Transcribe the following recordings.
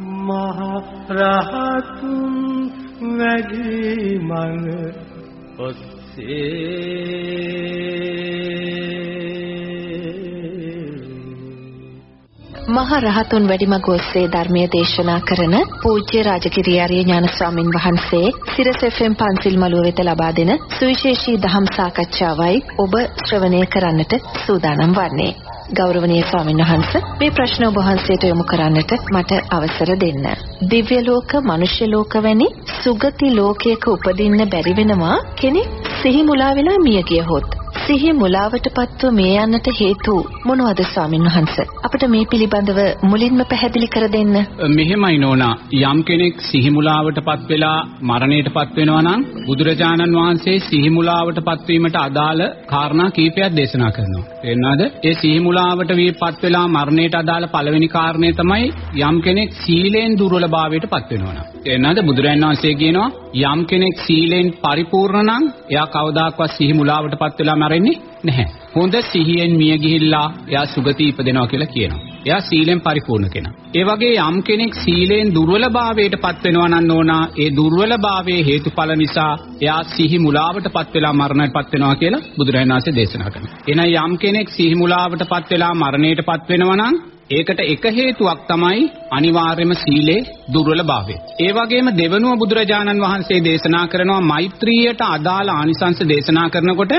මහ රහතුන් වැඩි මඟ ඔස්සේ මහ රහතුන් වැඩිමග ඔස්සේ ධර්මයේ දේශනා කරන පූජ්‍ය රාජකිරිය ආර්ය ඥාන ස්වාමින් වහන්සේ සිරස FM පන්සිල් මළුව වෙත ලබා දෙන සුවිශේෂී දහම් සාකච්ඡාවයි ඔබ ශ්‍රවණය කරන්නට සූදානම් වන්නේ. ගෞරවනීය ස්වාමීන් වහන්ස මේ ප්‍රශ්න ඔබ වහන්සේට යොමු කරන්නට මට අවසර දෙන්න. දිව්‍ය ලෝක, මනුෂ්‍ය ලෝක වැනි සුගති ලෝකයක උපදින්න බැරි වෙනවා කෙනෙක් සිහි මුලා වෙලා මිය ගියහොත්. සිහි මුලාවටපත්ව මේ යන්නට හේතු මොනවද ස්වාමීන් වහන්ස? අපිට මේ පිළිබඳව මුලින්ම පැහැදිලි කර දෙන්න. මෙහෙමයි නෝනා යම් කෙනෙක් සිහි මුලාවටපත් වෙලා මරණයටපත් වෙනවා නම් බුදුරජාණන් වහන්සේ සිහි මුලාවටපත් වීමට අදාළ කාරණා කීපයක් දේශනා කරනවා. තේරෙනවද? ඒ සිහි මුලාවට වීපත් වෙලා මරණයට අදාළ පළවෙනි කාරණය තමයි යම් කෙනෙක් සීලෙන් දුර්වලභාවයටපත් වෙනවා නම්. තේරෙනවද? බුදුරජාණන් වහන්සේ කියනවා යම් කෙනෙක් සීලෙන් පරිපූර්ණ නම් එයා කවදාකවත් සිහි මුලාවටපත් වෙලා මැරෙන්නේ නැහැ. හොඳ සිහියෙන් මිය ගිහිල්ලා එයා සුගති ඉපදෙනවා කියලා කියනවා. එයා සීලෙන් පරිපූර්ණ කෙනා. ඒ වගේ යම් කෙනෙක් සීලෙන් දුර්වලභාවයටපත් වෙනවා නම් ඕනා ඒ දුර්වලභාවයේ හේතුඵල නිසා එයා සිහි මුලාවටපත් වෙලා මරණයටපත් වෙනවා කියලා බුදුරජාණන් වහන්සේ දේශනා කරනවා. එහෙනම් යම් කෙනෙක් සිහි මුලාවටපත් වෙලා මරණයටපත් වෙනවා නම් ඒකට එක හේතුවක් තමයි අනිවාර්යම සීලේ දුර්වලභාවය. ඒ වගේම දෙවනුව බුදුරජාණන් වහන්සේ දේශනා කරනවා මෛත්‍රියට අදාළ ආනිසංස දේශනා කරනකොට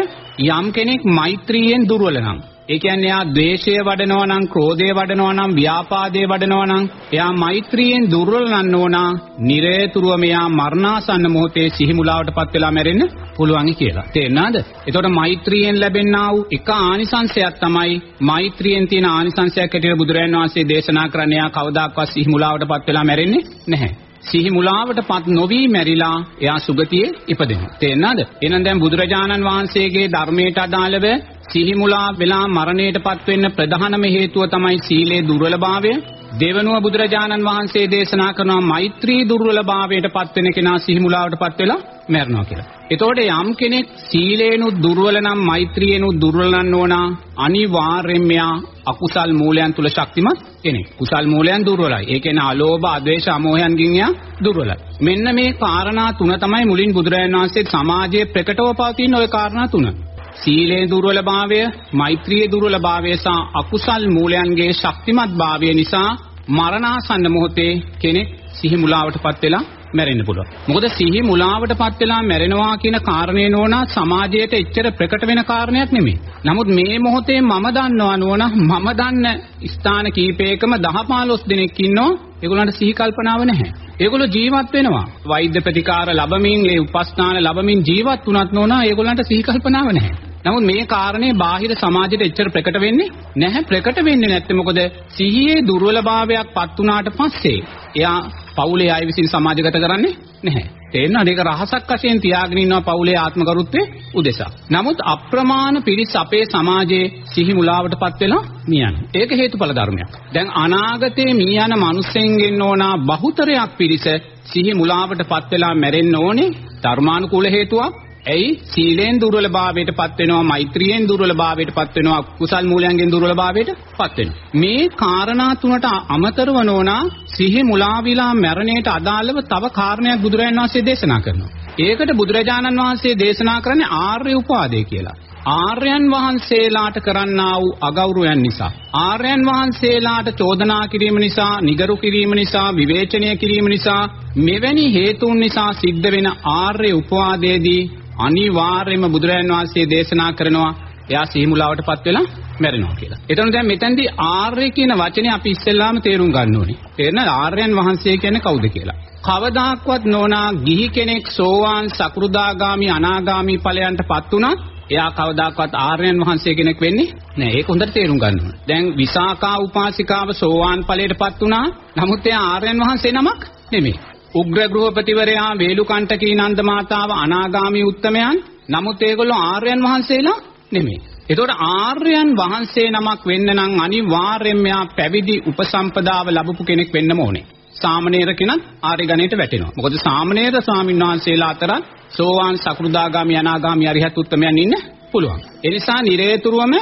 යම් කෙනෙක් මෛත්‍රියෙන් දුර්වල නම් ඒ කියන්නේ එයා ද්වේෂය වඩනවා නම්, ක්‍රෝධය වඩනවා නම්, ව්‍යාපාදය වඩනවා නම්, එයා මෛත්‍රියෙන් දුර්වල නන්න ඕනා. නිරේතුරුවම එයා මරණාසන්න මොහොතේ සිහිමුලාවටපත් වෙලා මැරෙන්න පුළුවන් කියලා. තේරෙනවද? එතකොට මෛත්‍රියෙන් ලැබෙනා වූ එක ආනිසංශයක් තමයි මෛත්‍රියෙන් තියෙන ආනිසංශයක් හැටියට බුදුරජාණන් වහන්සේ දේශනා කරන්නේ එයා කවදාක්වත් සිහිමුලාවටපත් වෙලා මැරෙන්නේ නැහැ. සිහි මුලාවටපත් නොවි මැරිලා එයා සුගතියේ ඉපදෙනවා. තේරෙනවද? එහෙනම් දැන් බුදුරජාණන් වහන්සේගේ ධර්මයට අදාළව සිහි මුලා වෙලා මරණයටපත් වෙන්න ප්‍රධානම හේතුව තමයි සීලේ දුර්වලභාවය. දෙවනුව බුදුරජාණන් වහන්සේ දේශනා කරනවා මෛත්‍රී දුර්වලභාවයටපත් වෙන කෙනා සිහි මුලාවටපත් වෙලා මැරෙනවා කියලා. එතකොට යම් කෙනෙක් සීලේනුත් දුර්වල නම් මෛත්‍රියේනුත් දුර්වල නම් ඕනා අනිවාර්යෙන්ම යා අකුසල් මූලයන් තුල ශක්තිමත් කෙනෙක්. කුසල් මූලයන් දුර්වලයි. ඒ කියන්නේ අලෝභ, අද්වේෂ, අමෝහයන්ගෙන් යා දුර්වලයි. මෙන්න මේ කාරණා තුන තමයි මුලින් බුදුරජාණන් වහන්සේ සමාජයේ ප්‍රකටව පවතින ওই කාරණා තුන. සීලේ දුර්වලභාවය, මෛත්‍රියේ දුර්වලභාවය සහ අකුසල් මූලයන්ගේ ශක්තිමත් භාවය නිසා මරණාසන්න මොහොතේ කෙනෙක් සිහි මුලාවටපත් වෙලා මැරෙන්න පුළුවන්. මොකද සිහි මුලාවටපත් වෙලා මැරෙනවා කියන කාරණේ නෝනා සමාජයට එච්චර ප්‍රකට වෙන කාරණයක් නෙමෙයි. නමුත් මේ මොහොතේ මම දන්නවා නෝනා මම දන්න ස්ථාන කීපයකම 10 15 දෙනෙක් ඉන්නවා ඒගොල්ලන්ට සිහි කල්පනාව නැහැ. ඒගොල්ලෝ ජීවත් වෙනවා. වෛද්‍ය ප්‍රතිකාර ලැබමින්, ඒ උපස්ථාන ලැබමින් ජීවත් වුණත් නෝනා ඒගොල්ලන්ට සිහි කල්පනාව නැහැ. නමුත් මේ කාරණේ බාහිර සමාජයට එච්චර ප්‍රකට වෙන්නේ නැහැ. ප්‍රකට වෙන්නේ නැත්තේ මොකද? සිහියේ දුර්වලභාවයක් පත් වුණාට පස්සේ එයා පවුලේ අය විසින් සමාජගත කරන්නේ නැහැ. තේරෙනවද? ඒක රහසක් වශයෙන් තියාගෙන ඉන්නවා පවුලේ ආත්මකරුත්වයේ උදෙසා. නමුත් අප්‍රමාණ පිරිස් අපේ සමාජයේ සිහි මුලාවටපත් වෙලා මියන. ඒක හේතුඵල ධර්මයක්. දැන් අනාගතයේ මියන මිනිස්සෙන්ගෙන් ඕනා බහුතරයක් පිරිස සිහි මුලාවටපත් වෙලා මැරෙන්න ඕනේ ධර්මානුකූල හේතුවක්. ඇයි? සීලෙන් දුර්වලභාවයටපත් වෙනවා මෛත්‍රියෙන් දුර්වලභාවයටපත් වෙනවා කුසල් මූලයන්ගෙන් දුර්වලභාවයටපත් වෙනවා. මේ කාරණා තුනට අමතරව නෝනා සිහි මුලාවිලා මරණයට අදාළව තව කාරණයක් බුදුරජාණන් වහන්සේ දේශනා කරනවා. ඒකට බුදුරජාණන් වහන්සේ දේශනා කරන්නේ ආර්ය උපාදේ කියලා. ආර්යයන් වහන්සේලාට කරන්නා වූ අගෞරවයන් නිසා. ආර්යයන් වහන්සේලාට චෝදනා කිරීම නිසා නිගරු කිරීම නිසා විවේචනය කිරීම නිසා මෙවැනි හේතුන් නිසා සිද්ධ වෙන ආර්ය උපවාදයේදී අනිවාර්යයෙන්ම බුදුරජාන් වහන්සේ දේශනා කරනවා එයා සිහිමුලාවටපත් වෙලා මැරෙනවා කියලා. එතන දැන් මෙතෙන්දී ආර්ය කියන වචනේ අපි ඉස්සෙල්ලාම තේරුම් ගන්න ඕනේ. තේරෙනවද ආර්යයන් වහන්සේ කියන්නේ කවුද කියලා? කවදාක්වත් නෝනා ගිහි කෙනෙක් සෝවාන් සකෘදාගාමි අනාගාමි ඵලයන්ටපත් උනත් එයා කවදාකවත් ආර්යයන් වහන්සේ කෙනෙක් වෙන්නේ නැහැ. ඒක හොඳට තේරුම් ගන්න ඕනේ. දැන් විසාකා උපාසිකාව සෝවාන් ඵලයටපත් උනා. නමුත් එයා ආර්යයන් වහන්සේ නමක් නෙමෙයි. උග්‍ර ගෘහපතිවරයා වේලුකණ්ඨකී නන්ද මාතාව අනාගාමී උත්තමයන්. නමුත් ඒගොල්ලෝ ආර්යයන් වහන්සේලා නෙමෙයි. එතකොට ආර්යයන් වහන්සේ නමක් වෙන්න නම් අනිවාර්යයෙන්ම යා පැවිදි උපසම්පදාව ලැබපු කෙනෙක් වෙන්නම ඕනේ. සාමණේර කෙනත් ආර්ය ගණයට වැටෙනවා. මොකද සාමණේර ස්වාමීන් වහන්සේලා අතර සෝවාන් සකෘදාගාමි අනාගාමි අරිහත් උත්තමයන් ඉන්න පුළුවන්. ඒ නිසා නිරේතුරුවම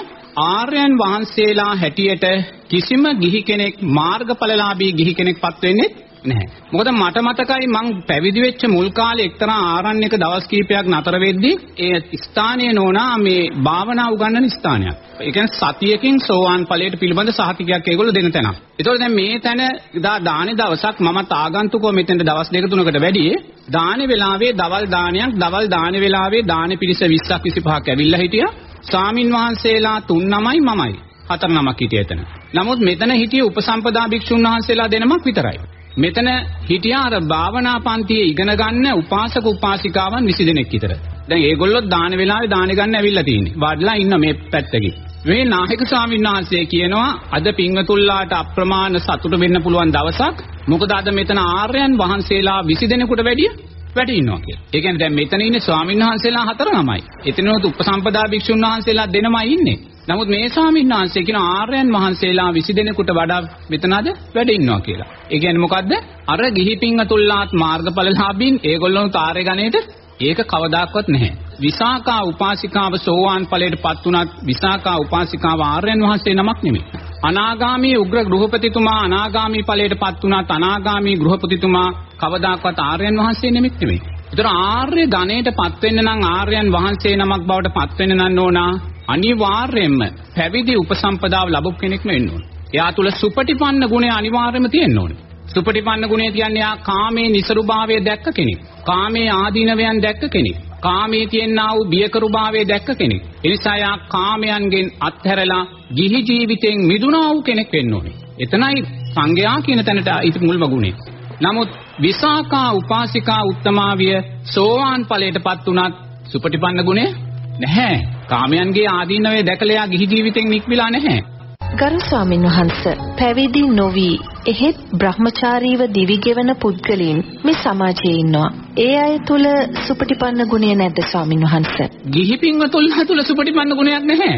ආර්යයන් වහන්සේලා හැටියට කිසිම ගිහි කෙනෙක් මාර්ගඵලලාභී ගිහි කෙනෙක්පත් වෙන්නේ නැහැ. මොකද මට මතකයි මං පැවිදි වෙච්ච මුල් කාලේ එක්තරා ආරණ්‍යක දවස් කීපයක් නතර වෙද්දී ඒ ස්ථානයේ නෝනා මේ භාවනා උගන්වන ස්ථානයක්. ඒ කියන්නේ සතියකින් සෝවාන් ඵලයට පිළිබඳ සහතිකයක් ඒගොල්ලෝ දෙන තැනක්. ඒතකොට දැන් මේ තැන දා දානේ දවසක් මමත් ආගන්තුකව මෙතෙන්ට දවස් දෙක තුනකට වැඩියේ දානේ වෙලාවේ දවල් දානයක් දවල් දානේ වෙලාවේ දානේ පිරිස 20ක් 25ක් ඇවිල්ලා හිටියා. ස්වාමින් වහන්සේලා තුන් නමයි මමයි. හතර නමක් හිටිය එතන. නමුත් මෙතන හිටිය උපසම්පදා භික්ෂුන් වහන්සේලා දෙනමක් විතරයි. මෙතන හිටියා අර භාවනා පන්තියේ ඉගෙන ගන්න උපාසක උපාසිකාවන් 20 දෙනෙක් විතර. දැන් ඒගොල්ලෝ දාන වෙලාවේ දාන ගන්න ඇවිල්ලා තියෙන්නේ. වඩලා ඉන්න මේ පැත්තකින්. මේ නායක ස්වාමීන් වහන්සේ කියනවා අද පින්වතුල්ලාට අප්‍රමාණ සතුට වෙන්න පුළුවන් දවසක්. මොකද අද මෙතන ආර්යයන් වහන්සේලා 20 දෙනෙකුට වැඩිය වැඩි ඉන්නවා කියලා. ඒ කියන්නේ දැන් මෙතන ඉන්නේ ස්වාමීන් වහන්සේලා හතර නමයි. එතනොත් උපසම්පදා භික්ෂුන් වහන්සේලා දෙනමයි ඉන්නේ. නමුත් මේ ස්වාමීන් වහන්සේ කියන ආර්යයන් වහන්සේලා 20 දෙනෙකුට වඩා මෙතනද වැඩ ඉන්නවා කියලා. ඒ කියන්නේ මොකද්ද? අර ගිහි පින්වතුල්ලාත් මාර්ගඵලලාභීන් ඒගොල්ලෝ තාරේ ගණේට ඒක කවදාක්වත් නැහැ. විසාකා උපාසිකාව සෝවාන් ඵලයටපත් උනත් විසාකා උපාසිකාව ආර්යයන් වහන්සේ නමක් නෙමෙයි. අනාගාමී උග්‍ර ගෘහපතිතුමා අනාගාමී ඵලයටපත් උනත් අනාගාමී ගෘහපතිතුමා කවදාක්වත් ආර්යයන් වහන්සේ නෙමෙයි නෙමෙයි. ඒතර ආර්ය ගණයටපත් වෙන්න නම් ආර්යයන් වහන්සේ නමක් බවට පත් වෙන්න නම් ඕනා අනිවාර්යයෙන්ම පැවිදි උපසම්පදාව ලැබුක් කෙනෙක්ම වෙන්න ඕන. එයා තුල සුපටිපන්න ගුණය අනිවාර්යයෙන්ම තියෙන්න ඕනේ. සුපටිපන්න ගුණය කියන්නේ යා කාමයේ નિසරුභාවය දැක්ක කෙනෙක්. කාමයේ ආදීනවයන් දැක්ක කෙනෙක්. කාමයේ තියෙනා වූ බියකරුභාවය දැක්ක කෙනෙක්. ඒ නිසා යා කාමයන්ගෙන් අත්හැරලා ගිහි ජීවිතෙන් මිදුණා වූ කෙනෙක් වෙන්න ඕනේ. එතනයි සංඝයා කියන තැනට ඉති මුල්ම ගුණය. නමුත් විසාකා උපාසිකා උත්තමාවිය සෝවාන් ඵලයටපත් උනත් සුපටිපන්න ගුණය නැහැ. කාමයන්ගේ ආදීනවේ දැකලා යා ගිහි ජීවිතෙන් නික්මිලා නැහැ. ගරු ස්වාමින් වහන්ස පැවිදි නොවි එහෙත් බ්‍රහ්මචාරීව දිවිගෙවන පුද්ගලයන් මේ සමාජයේ ඉන්නවා. ඒ අය තුල සුපටිපන්න ගුණය නැද්ද ස්වාමින් වහන්ස? ගිහි පින්වතුන්ලා තුල සුපටිපන්න ගුණයක් නැහැ.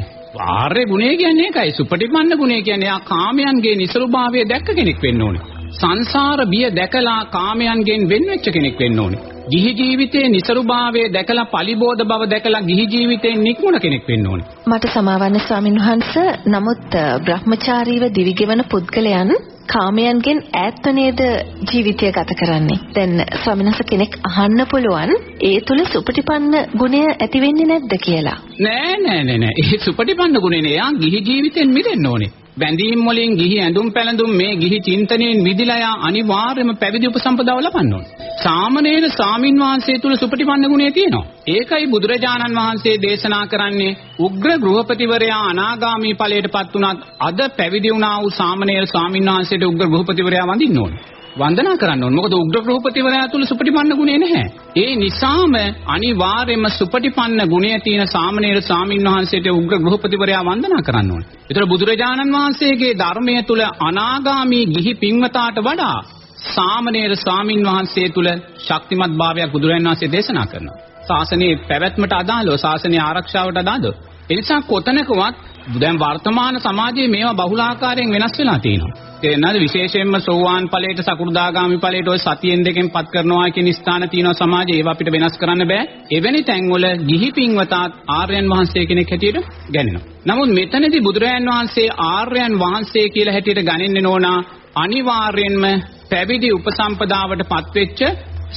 ආර්ය ගුණය කියන්නේ ඒකයි. සුපටිපන්න ගුණය කියන්නේ යා කාමයන්ගේ නිසරුභාවය දැක්ක කෙනෙක් වෙන්න ඕනේ. සංසාර බිය දැකලා කාමයන්ගෙන් වෙන් වෙච්ච කෙනෙක් වෙන්න ඕනේ. ගිහි ජීවිතයේ નિසරුභාවය දැකලා පලිබෝධ බව දැකලා ගිහි ජීවිතයෙන් නික්මුණ කෙනෙක් වෙන්න ඕනේ. මට සමාවන්න ස්වාමින් වහන්සේ නමුත් බ්‍රහ්මචාරීව දිවිගෙවන පුද්ගලයන් කාමයන්ගෙන් ඈත්ව නේද ජීවිතය ගත කරන්නේ. දැන් ස්වාමිනස කෙනෙක් අහන්න පුළුවන් ඒ තුල සුපටිපන්න ගුණය ඇති වෙන්නේ නැද්ද කියලා. නෑ නෑ නෑ නෑ. ඒ සුපටිපන්න ගුණේ නේ. යා ගිහි ජීවිතෙන් මිදෙන්න ඕනේ. බැඳීම් වලින් ගිහි ඇඳුම් පැළඳුම් මේ ගිහි චින්තනයෙන් මිදිලා යා අනිවාර්යයෙන්ම පැවිදි උපසම්පදාව ලබන්න ඕනේ. සාමණේර සාමින් වහන්සේ තුල සුපටිපන්න ගුණය තියෙනවා. ඒකයි බුදුරජාණන් වහන්සේ දේශනා කරන්නේ උග්‍ර ගෘහපතිවරයා අනාගාමී ඵලයටපත් උනත් අද පැවිදි වුණා වූ සාමණේර සාමින් වහන්සේට උග්‍ර ගෘහපතිවරයා වඳින්න ඕනේ. වන්දනා කරන්න ඕනේ. මොකද උග්‍ර ගෘහපතිවරයා තුල සුපටිපන්න ගුණය නැහැ. ඒ නිසාම අනිවාර්යයෙන්ම සුපටිපන්න ගුණය තියෙන සාමණේර සාමින් වහන්සේට උග්‍ර ගෘහපතිවරයා වන්දනා කරන්න ඕනේ. ඒතර බුදුරජාණන් වහන්සේගේ ධර්මය තුල අනාගාමී ගිහි පින්වතාට වඩා සාමණේර ස්වාමින් වහන්සේ තුල ශක්තිමත් භාවයක් බුදුරජාණන් වහන්සේ දේශනා කරනවා. ශාසනයේ පැවැත්මට අදාළව ශාසනයේ ආරක්ෂාවට අදාළව. ඒ නිසා කොතනකවත් දැන් වර්තමාන සමාජයේ මේවා බහුලාකාරයෙන් වෙනස් වෙලා තියෙනවා. තේරෙනවද විශේෂයෙන්ම සෝවාන් ඵලයට සකු르දාගාමි ඵලයට ඔය සතියෙන් දෙකෙන් පත් කරනවා කියන ස්ථාන තියෙනවා සමාජයේ ඒවා අපිට වෙනස් කරන්න බෑ. එවැනි තැන්වල ගිහි පින්වතාත් ආර්යයන් වහන්සේ කෙනෙක් හැටියට ගණනනවා. නමුත් මෙතනදී බුදුරජාන් වහන්සේ ආර්යයන් වහන්සේ කියලා හැටියට ගණන්නේ නෝනා අනිවාර්යෙන්ම පැවිදි උපසම්පදාවට පත්වෙච්ච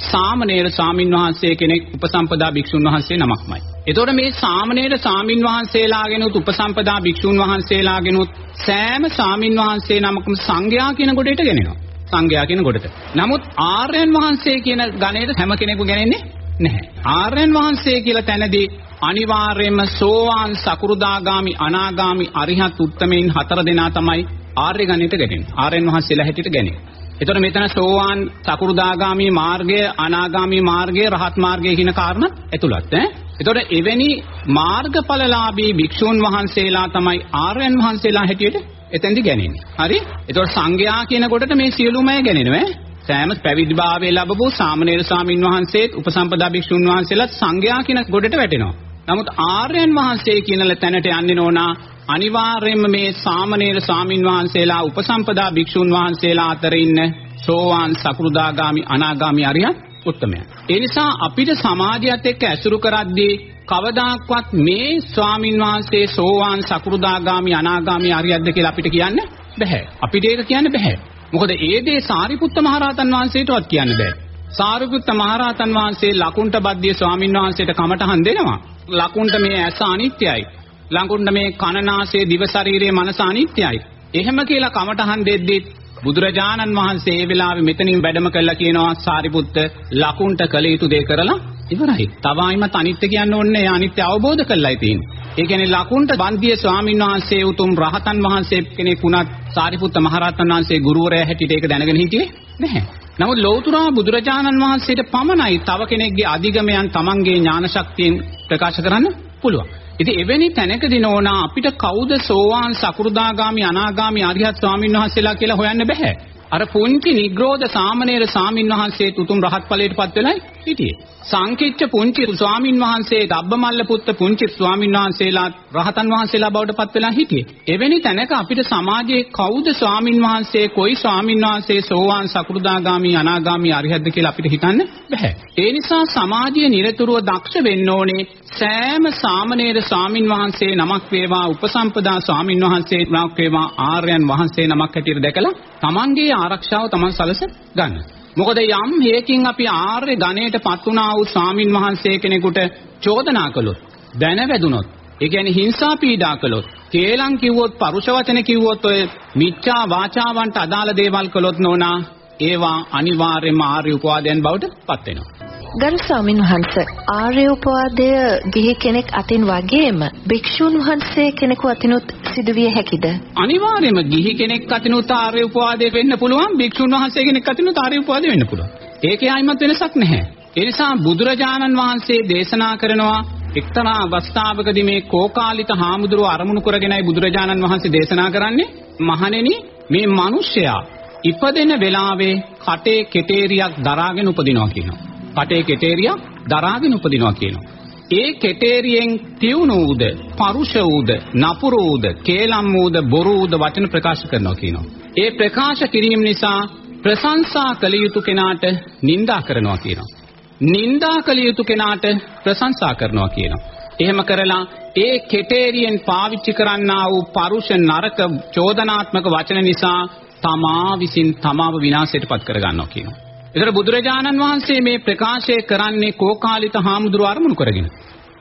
සාමණේර සාමින් වහන්සේ කෙනෙක් උපසම්පදා භික්ෂුන් වහන්සේ නමක්මයි. එතකොට මේ සාමණේර සාමින් වහන්සේලාගෙනුත් උපසම්පදා භික්ෂුන් වහන්සේලාගෙනුත් සෑම සාමින් වහන්සේ නමකම සංඝයා කියන කොටට ගෙනෙනවා. සංඝයා කියන කොටට. නමුත් ආර්යයන් වහන්සේ කියන ගණයට හැම කෙනෙකු ගණන්නේ නැහැ. ආර්යයන් වහන්සේ කියලා තැනදී අනිවාර්යයෙන්ම සෝවාන් සකුරුදාගාමි අනාගාමි අරිහත් උත්තමයන් හතර දෙනා තමයි ආර්ය ගණයට ගැටෙන්නේ. ආර්යයන් වහන්සේලා හැටියට ගැනේ. එතකොට මෙතන සෝවාන් සකුරුදාගාමි මාර්ගය අනාගාමි මාර්ගය රහත් මාර්ගය කියන කාරණා ඇතුළත් ඈ. එතකොට එවැනි මාර්ගඵලලාභී භික්ෂූන් වහන්සේලා තමයි ආර්යයන් වහන්සේලා හැටියට එතෙන්දි ගැනෙන්නේ. හරි? එතකොට සංඝයා කියන කොටට මේ සියලුම අය ගැනෙනවා ඈ. සෑම පැවිදිභාවයේ ලැබපු සාමණේර ස්වාමින් වහන්සේත් උපසම්පදා භික්ෂුන් වහන්සේලාත් සංඝයා කියන කොටට වැටෙනවා. නමුත් ආර්යයන් වහන්සේ කියන තැනට යන්නේ නෝනා අනිවාර්යයෙන්ම මේ සාමණේර ස්වාමින් වහන්සේලා උපසම්පදා භික්ෂුන් වහන්සේලා අතර ඉන්න සෝවාන් සකෘදාගාමි අනාගාමි අරියත් උත්තමයන්. ඒ නිසා අපිට සමාජයත් එක්ක ඇසුරු කරද්දී කවදාක්වත් මේ ස්වාමින් වහන්සේ සෝවාන් සකෘදාගාමි අනාගාමි අරියත්ද කියලා අපිට කියන්න බෑ. අපිට ඒක කියන්න බෑ. මොකද ඒ දේ සාරිපුත්ත මහරහතන් වහන්සේටවත් කියන්න බෑ. සාරිපුත්ත මහරහතන් වහන්සේ ලකුණ්ඩ බද්දිය ස්වාමීන් වහන්සේට කමටහන් දෙනවා. ලකුණ්ඩ මේ ඇස අනිත්‍යයි. ලකුණ්ඩ මේ කනනාසය දිව ශරීරයේ මනස අනිත්‍යයි. එහෙම කියලා කමටහන් දෙද්දි බුදුරජාණන් වහන්සේ ඒ වෙලාවේ මෙතනින් වැඩම කළා කියනවා සාරිපුත්ත ලකුණ්ඩ කළ යුතු දේ කරලා ඉවරයි. තවයිමත් අනිත්‍ය කියන්න ඕනේ අනිත්‍ය අවබෝධ කරලායි තියෙන්නේ. ඒ කියන්නේ ලකුණ්ඩ බන්දිය ස්වාමීන් වහන්සේ උතුම් රහතන් වහන්සේ කෙනෙක් වුණත් සාරිපුත්ත මහරහතන් වහන්සේ ගුරුවරයා හැටියට ඒක දැනගෙන හිටියේ නැහැ. නමුත් ලෞතුරා බුදුරජාණන් වහන්සේට පමණයි තව කෙනෙක්ගේ අධිගමයන් තමන්ගේ ඥාන ශක්තියෙන් ප්‍රකාශ කරන්න පුළුවන්. ඉතින් එවැනි තැනකදී නෝනා අපිට කවුද සෝවාන් සකු르දාගාමි අනාගාමි ආරියත් ස්වාමීන් වහන්සේලා කියලා හොයන්න බෑ. අර පුංචි නිග්‍රෝධ සාමණේර ස්වාමීන් වහන්සේ තුතුම් රහත් ඵලයටපත් වෙලයි හිටියේ. සංකිච්ඡ පුංචි ස්වාමීන් වහන්සේ ධබ්බමල්ල පුත්ත පුංචි ස්වාමීන් වහන්සේලා රහතන් වහන්සේලා බවට පත් වෙලා හිටියේ. එවැනි තැනක අපිට සමාජයේ කවුද ස්වාමීන් වහන්සේ කොයි ස්වාමීන් වහන්සේ සෝවාන් සකු르දාගාමි අනාගාමි අරිහත්ද කියලා අපිට හිතන්න බෑ. ඒ නිසා සමාජයේ නිරතුරුව දක්ෂ වෙන්න ඕනේ සෑම සාමණේර ස්වාමින් වහන්සේ නමක් වේවා උපසම්පදා ස්වාමින් වහන්සේ නමක් වේවා ආර්යයන් වහන්සේ නමක් හැටියට දැකලා තමන්ගේ ආරක්ෂාව තමන් සලස ගන්න. මොකද යම් හේකින් අපි ආර්ය ගණයටපත් වුණා වූ ස්වාමින් වහන්සේ කෙනෙකුට චෝදනා කළොත් දැනවැදුනොත් ඒ කියන්නේ හිංසා පීඩා කළොත් කේලම් කිව්වොත් පරුෂ වචන කිව්වොත් ඔය මිච්ඡා වාචාවන්ට අදාළ දේවල් කළොත් නෝනා ඒවා අනිවාර්යයෙන්ම ආර්ය උපවාදයන් බවට පත් වෙනවා. ගරු ස්වාමින් වහන්සේ ආර්ය උපවාදය ගිහි කෙනෙක් අතින් වගේම භික්ෂුන් වහන්සේ කෙනෙකු අතිනුත් සිදුවිය හැකිද? අනිවාර්යයෙන්ම ගිහි කෙනෙක් අතිනුත් ආර්ය උපවාදය වෙන්න පුළුවන් භික්ෂුන් වහන්සේ කෙනෙක් අතිනුත් ආර්ය උපවාදය වෙන්න පුළුවන්. ඒකේ ආයිමත් වෙනසක් නැහැ. ඒ නිසා බුදුරජාණන් වහන්සේ දේශනා කරනවා එක්තරා අවස්ථාවකදී මේ කෝකාලිත හාමුදුරුව අරමුණු කරගෙනයි බුදුරජාණන් වහන්සේ දේශනා කරන්නේ මහණෙනි මේ මිනිසයා ඉපදෙන වෙලාවේ කටේ කෙටේරියක් දරාගෙන උපදිනවා කියනවා. කටේ කෙටේරියක් දරාගෙන උපදිනවා කියනවා. ඒ කෙටේරියෙන් තියුණු උද, පරුෂ උද, නපුරු උද, කේලම් උද, බොරු උද වචන ප්‍රකාශ කරනවා කියනවා. ඒ ප්‍රකාශ කිරීම නිසා ප්‍රශංසා කළ යුතු කෙනාට නිඳා කරනවා කියනවා. නින්දා කළ යුතු කෙනාට ප්‍රශංසා කරනවා කියනවා. එහෙම කරලා ඒ කෙටේරියෙන් පාවිච්චි කරන්නා වූ පරුෂ නරක චෝදනාත්මක වචන නිසා තමා විසින් තමාව විනාශයටපත් කරගන්නවා කියනවා. ඒතර බුදුරජාණන් වහන්සේ මේ ප්‍රකාශය කරන්නේ කෝකාලිත හාමුදුරුව අරමුණු කරගෙන.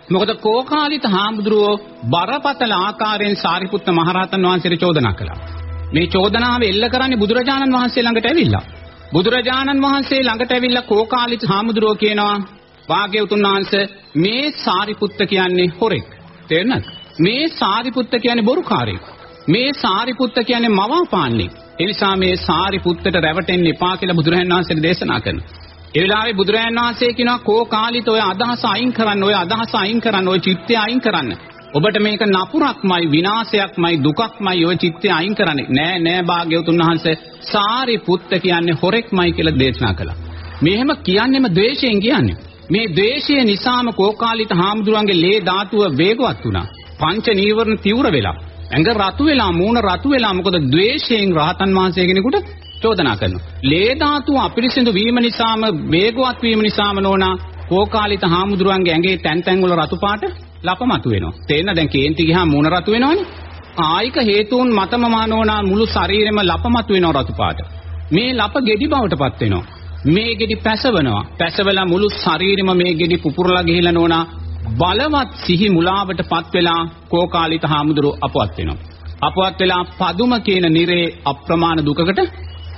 මොකද කෝකාලිත හාමුදුරුව බරපතල ආකාරයෙන් සාරිපුත්ත මහරහතන් වහන්සේට චෝදනා කළා. මේ චෝදනාව එල්ල කරන්නේ බුදුරජාණන් වහන්සේ ළඟට ඇවිල්ලා. බුදුරජාණන් වහන්සේ ළඟට ඇවිල්ලා කෝකාලිත හාමුදුරුවෝ කියනවා වාග්යවතුන් වහන්සේ මේ සාරිපුත්ත කියන්නේ හොරෙක් තේරෙනවද මේ සාරිපුත්ත කියන්නේ බොරුකාරයෙක් මේ සාරිපුත්ත කියන්නේ මවාපාන්නේ ඒ නිසා මේ සාරිපුත්තට රැවටෙන්න එපා කියලා බුදුරජාණන් වහන්සේ දේශනා කරනවා ඒ වෙලාවේ බුදුරජාණන් වහන්සේ කියනවා කෝකාලිත ඔය අදහස අයින් කරන්න ඔය අදහස අයින් කරන්න ඔය චිත්තය අයින් කරන්න ඔබට මේක නපුරක්මයි විනාශයක්මයි දුකක්මයි ඔය චිත්තය අයින් කරන්නේ නෑ නෑ භාග්‍යවතුන් වහන්සේ සාරිපුත්ත කියන්නේ හොරෙක්මයි කියලා දේශනා කළා. මෙහෙම කියන්නෙම ද්වේෂයෙන් කියන්නේ. මේ ද්වේෂය නිසාම කෝකාලිත හාමුදුරන්ගේ ලේ ධාතුව වේගවත් වුණා. පංච නීවරණ තීව්‍ර වෙලා. ඇඟ රතු වෙලා මූණ රතු වෙලා මොකද ද්වේෂයෙන් රහතන් වහන්සේ කෙනෙකුට චෝදනා කරනවා. ලේ ධාතුව අපිරිසිදු වීම නිසාම වේගවත් වීම නිසාම නෝනා කෝකාලිත හාමුදුරන්ගේ ඇඟේ තැන් තැන් වල රතු පාට ලපමතු වෙනවා. තේන්න දැන් කේන්ති ගියාම මූණ රතු වෙනවනේ. කායික හේතුන් මතම මානෝනා මුළු ශරීරෙම ලපමතු වෙනවා රතු පාට. මේ ලප ගෙඩි බවටපත් වෙනවා. මේ ගෙඩි පැසවනවා. පැසවලා මුළු ශරීරෙම මේ ගෙඩි පුපුරලා ගිහිලා නෝනා බලවත් සිහි මුලාවටපත් වෙලා කෝකාලිත හාමුදුරුව අපවත් වෙනවා. අපවත් වෙලා පදුම කියන නිරේ අප්‍රමාණ දුකකට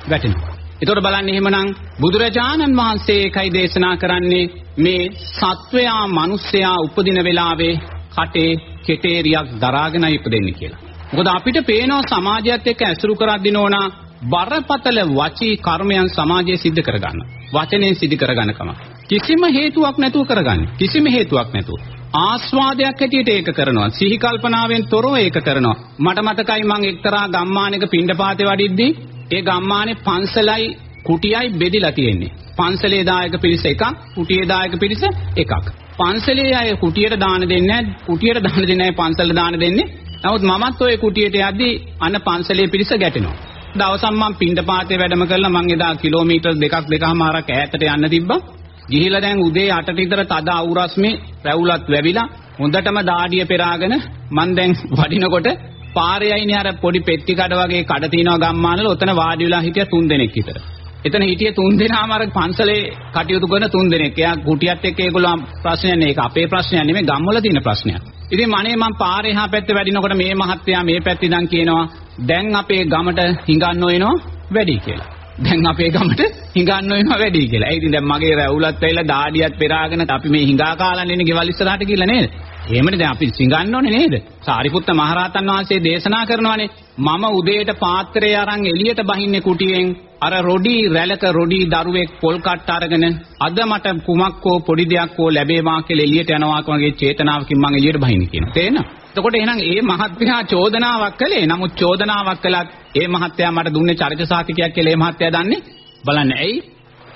වැටෙනවා. එතකොට බලන්න එහෙමනම් බුදුරජාණන් වහන්සේ එකයි දේශනා කරන්නේ මේ සත්වයා මිනිස්සයා උපදින වෙලාවේ කටේ කෙටේරියක් දරාගෙන ඉපදෙන්නේ කියලා. මොකද අපිට පේනවා සමාජයත් එක්ක ඇසුරු කරද්දී නෝනා බරපතල වචී කර්මයන් සමාජයේ සිද්ධ කරගන්න. වචනේ සිද්ධ කරගන්න කම. කිසිම හේතුවක් නැතුව කරගන්නේ. කිසිම හේතුවක් නැතුව. ආස්වාදයක් හැටියට ඒක කරනවා. සිහි කල්පනාවෙන් තොරව ඒක කරනවා. මට මතකයි මම එක්තරා ගම්මානයක පිණ්ඩපාතේ වඩිද්දී ඒ ගම්මානේ පන්සලයි කුටියයි බෙදිලා තියෙන්නේ. පන්සලේ දායක පිරිස එකක්, කුටියේ දායක පිරිස එකක්. පන්සලේ අය කුටියට දාන දෙන්නේ නැහැ, කුටියට දාන දෙන්නේ නැහැ, පන්සලට දාන දෙන්නේ. නමුත් මමත් ওই කුටියට යද්දී අන පන්සලේ පිරිස ගැටෙනවා. දවසක් මම පින්ඩපාතේ වැඩම කළා මං එදා කිලෝමීටර් දෙකක් දෙකමාරක් ඈතට යන්න තිබ්බා. ගිහිලා දැන් උදේ 8ට විතර තද අවුරස්මේ රැවුලත් වැවිලා හොඳටම දාඩිය පෙරාගෙන මං දැන් වඩිනකොට පාරේ අයිනේ අර පොඩි පෙට්ටි කඩ වගේ කඩ තියනවා ගම්මානවල ඔතන වාඩි වෙලා හිටිය තුන් දෙනෙක් විතර. එතන හිටිය තුන් දෙනාම අර පන්සලේ කටයුතු කරන තුන් දෙනෙක්. එයා කුටියත් එක්ක ඒගොල්ලෝ ප්‍රශ්නයක් නේ. ඒක අපේ ප්‍රශ්නයක් නෙමෙයි ගම්වල තියෙන ප්‍රශ්නයක්. ඉතින් මනේ මම පාරේ එහා පැත්තේ වැඩිනකොට මේ මහත්තයා මේ පැත්තේ ඉඳන් කියනවා දැන් අපේ ගමට හිඟන්න වෙනවා වැඩි කියලා. දැන් අපේ ගමට හිඟන්න වෙනවා වැඩි කියලා. ඒ ඉතින් දැන් මගේ රැවුලත් ඇවිල්ලා දාඩියත් පෙරාගෙන අපි මේ හිඟා කාලන් ඉන්නේ ගෙවල් ඉස්සරහට කියලා නේද? එහෙමනේ දැන් අපි සිඟන්න ඕනේ නේද? සාරිපුත්ත මහරහතන් වහන්සේ දේශනා කරනවානේ මම උදේට පාත්‍රය අරන් එළියට බහින්නේ කුටියෙන් අර රොඩි රැලක රොඩි දරුවෙක් පොල් කට්ට අරගෙන අද මට කුමක් හෝ පොඩි දෙයක් හෝ ලැබේවා කියලා එළියට යනවා වගේ චේතනාවකින් මම එළියට බහින්නේ කියනවා. තේරෙනවද? එතකොට එහෙනම් ඒ මහත්මයා චෝදනාවක් කළේ. නමුත් චෝදනාවක් කළත් ඒ මහත්මයා මට දුන්නේ චරිත සාතිකයක් කියලා ඒ මහත්මයා දන්නේ. බලන්න ඇයි?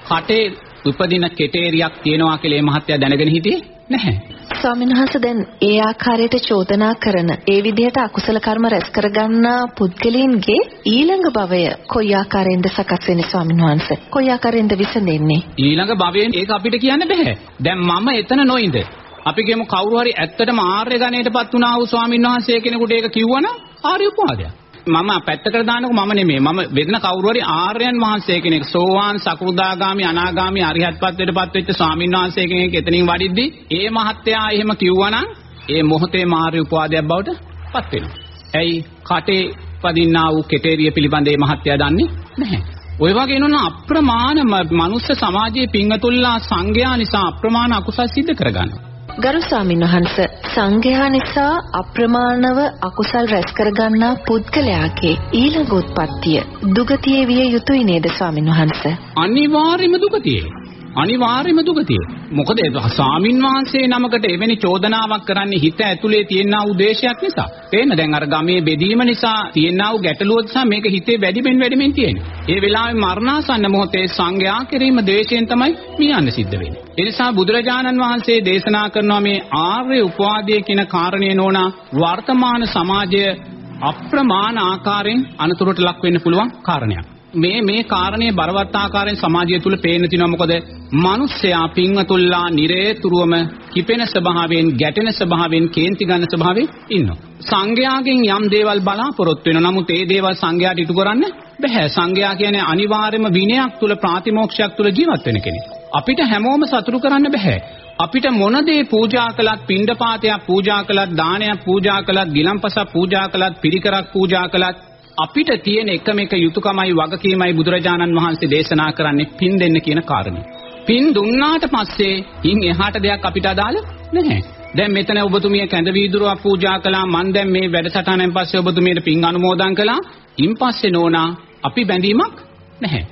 කටේ උපදින කෙටේරියක් තියෙනවා කියලා ඒ මහත්මයා දැනගෙන හිටියේ නැහැ. ස්වාමීන් වහන්සේ දැන් ඒ ආකාරයට චෝදනා කරන ඒ විදිහට අකුසල කර්ම රැස් කරගන්නා පුද්ගලයන්ගේ ඊළඟ භවය කොයි ආකාරයෙන්ද සකස් වෙන්නේ ස්වාමීන් වහන්සේ? කොයි ආකාරයෙන්ද විසඳෙන්නේ? ඊළඟ භවයෙන් ඒක අපිට කියන්න බෑ. දැන් මම එතන නොඉඳ. අපි කියමු කවුරු හරි ඇත්තටම ආර්ය ගණයටපත් වුණා වූ ස්වාමීන් වහන්සේ කෙනෙකුට ඒක කිව්වනම් ආර්ය උපවාදයක්. මම පැත්තකට දානකො මම නෙමෙයි මම වෙන කවුරු හරි ආර්යයන් වහන්සේ කෙනෙක් සෝවාන් සකෘදාගාමි අනාගාමි අරිහත්පත් වෙටපත් වෙච්ච ස්වාමීන් වහන්සේ කෙනෙක් එතනින් වඩිද්දි ඒ මහත්තයා එහෙම කිව්වනම් ඒ මොහොතේ මාර්ය උපවාදයක් බවට පත් වෙනවා. ඇයි කටේ පදින්නා වූ කෙටේරිය පිළිබඳ මේ මහත්තයා දන්නේ නැහැ. ඔය වගේ නෝන අප්‍රමාණ මනුස්ස සමාජයේ පිංගතුල්ලා සංඝයා නිසා අප්‍රමාණ අකුසල් සිද්ධ කරගන්නවා. ගරු ස්වාමීන් වහන්ස සංඝයා නිසා අප්‍රමාණව අකුසල් රැස් කරගන්නා පුද්ගලයාගේ ඊළඟ උත්පත්තිය දුගතියේ විය යුතුයි නේද ස්වාමීන් වහන්ස? අනිවාර්යම දුගතියේ අනිවාර්යම දුගතිය. මොකද ස්වාමින් වහන්සේ නමකට එවැනි චෝදනාවක් කරන්නේ හිත ඇතුලේ තියෙනා උදේශයක් නිසා. තේන්න දැන් අර ගමේ බෙදීම නිසා තියෙනා වූ ගැටලුව නිසා මේක හිතේ වැඩිමින් වැඩිමින් තියෙන්නේ. ඒ වෙලාවේ මරණාසන්න මොහොතේ සංඝයා කිරීම ද්වේෂයෙන් තමයි මියන්න සිද්ධ වෙන්නේ. ඒ නිසා බුදුරජාණන් වහන්සේ දේශනා කරනවා මේ ආර්ය උපවාදය කියන කාරණේ නෝනා වර්තමාන සමාජය අප්‍රමාණ ආකාරයෙන් අනතුරට ලක් වෙන්න පුළුවන් කාරණයක්. මේ මේ කාරණේ බරවත් ආකාරයෙන් සමාජය තුල පේන්න තිනවා මොකද මිනිස්සයා පින්වතුල්ලා නිරේතුරුවම කිපෙන ස්වභාවයෙන් ගැටෙන ස්වභාවයෙන් කේන්ති ගන්න ස්වභාවයෙන් ඉන්නවා. සංඝයාගෙන් යම් දේවල් බලාපොරොත්තු වෙනවා. නමුත් ඒ දේවල් සංඝයාට ඉටු කරන්න බෑ සංඝයා කියන්නේ අනිවාර්යම විනයක් තුල ප්‍රාතිමෝක්ෂයක් තුල ජීවත් වෙන කෙනෙක්. අපිට හැමෝම සතුටු කරන්න බෑ අපිට මොන දේ පූජා කළත් පිණ්ඩපාතයක් පූජා කළත් දානයක් පූජා කළත් ගිලම්පසක් පූජා කළත් පිරිකරක් පූජා කළත් අපිට තියෙන එකම එක යුතුයකමයි වගකීමයි බුදුරජාණන් වහන්සේ දේශනා කරන්නේ පින් දෙන්න කියන කාරණේ. පින් දුන්නාට පස්සේ ඉන් එහාට දෙයක් අපිට අදාළ නැහැ. දැන් මෙතන ඔබතුමිය කැඳ වීදුරුවක් පූජා කළා මම දැන් මේ වැඩසටහනෙන් පස්සේ ඔබතුමියට පින් අනුමෝදන් කළා. ඉන් පස්සේ නෝනා අපි බැඳීමක් නැහැ.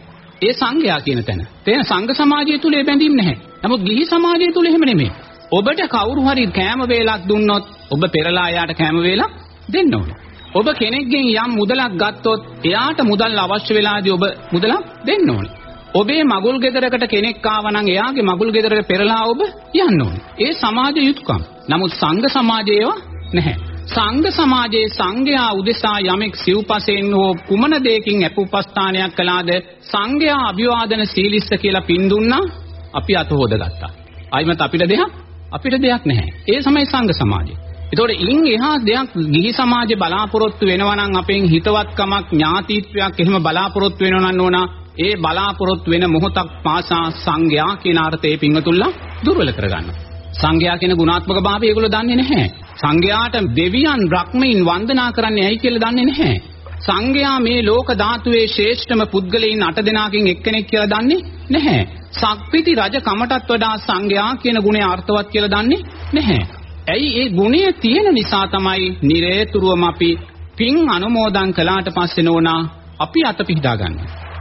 ඒ සංඝයා කියන තැන. තේන සංඝ සමාජය තුල ඒ බැඳීම් නැහැ. නමුත් ගිහි සමාජය තුල එහෙම නෙමෙයි. ඔබට කවුරු හරි කෑම වේලක් දුන්නොත් ඔබ පෙරලා යාට කෑම වේලක් දෙන්න ඕනේ. ඔබ කෙනෙක්ගෙන් යම් මුදලක් ගත්තොත් එයාට මුදල් අවශ්‍ය වෙලාදී ඔබ මුදලක් දෙන්න ඕනේ. ඔබේ මගුල් ගෙදරකට කෙනෙක් ආවනම් එයාගේ මගුල් ගෙදරට පෙරලා ඔබ යන්න ඕනේ. ඒ සමාජ යුතුයකම්. නමුත් සංඝ සමාජයේව නැහැ. සංඝ සමාජයේ සංඝයා උදෙසා යමෙක් සිව්පසෙන් හෝ කුමන දෙයකින් අපුපස්ථානයක් කළාද සංඝයා අභිවාදන සීලිස්ස කියලා පින් දුන්නා අපි අත හොදගත්තා. අයිමත් අපිට දෙයක් අපිට දෙයක් නැහැ. ඒ තමයි සංඝ සමාජය. ඒතකොට ඉන් එහා දෙයක් ගිහි සමාජේ බලාපොරොත්තු වෙනවා නම් අපෙන් හිතවත්කමක් ඥාතිත්වයක් එහෙම බලාපොරොත්තු වෙනවා නම් ඕනා ඒ බලාපොරොත්තු වෙන මොහොතක් පාසා සංඝයා කියන අර්ථයේ පිංගතුල්ලා දුර්වල කරගන්නවා. සංඝයා කියන ගුණාත්මක භාවය ඒගොල්ලෝ දන්නේ නැහැ. සංඝයාට දෙවියන් රක්මයින් වන්දනා කරන්නේ ඇයි කියලා දන්නේ නැහැ. සංඝයා මේ ලෝක ධාතුවේ ශ්‍රේෂ්ඨම පුද්ගලයන් අට දෙනාකින් එක්කෙනෙක් කියලා දන්නේ නැහැ. සක්විති රජ කමටත් වඩා සංඝයා කියන ගුණය අර්ථවත් කියලා දන්නේ නැහැ. ඇයි ඒ ගුණය තියෙන නිසා තමයි නිරේතුරුවම අපි පින් අනුමෝදන් කළාට පස්සේ නෝනා අපි අත පිහිටා ගන්න.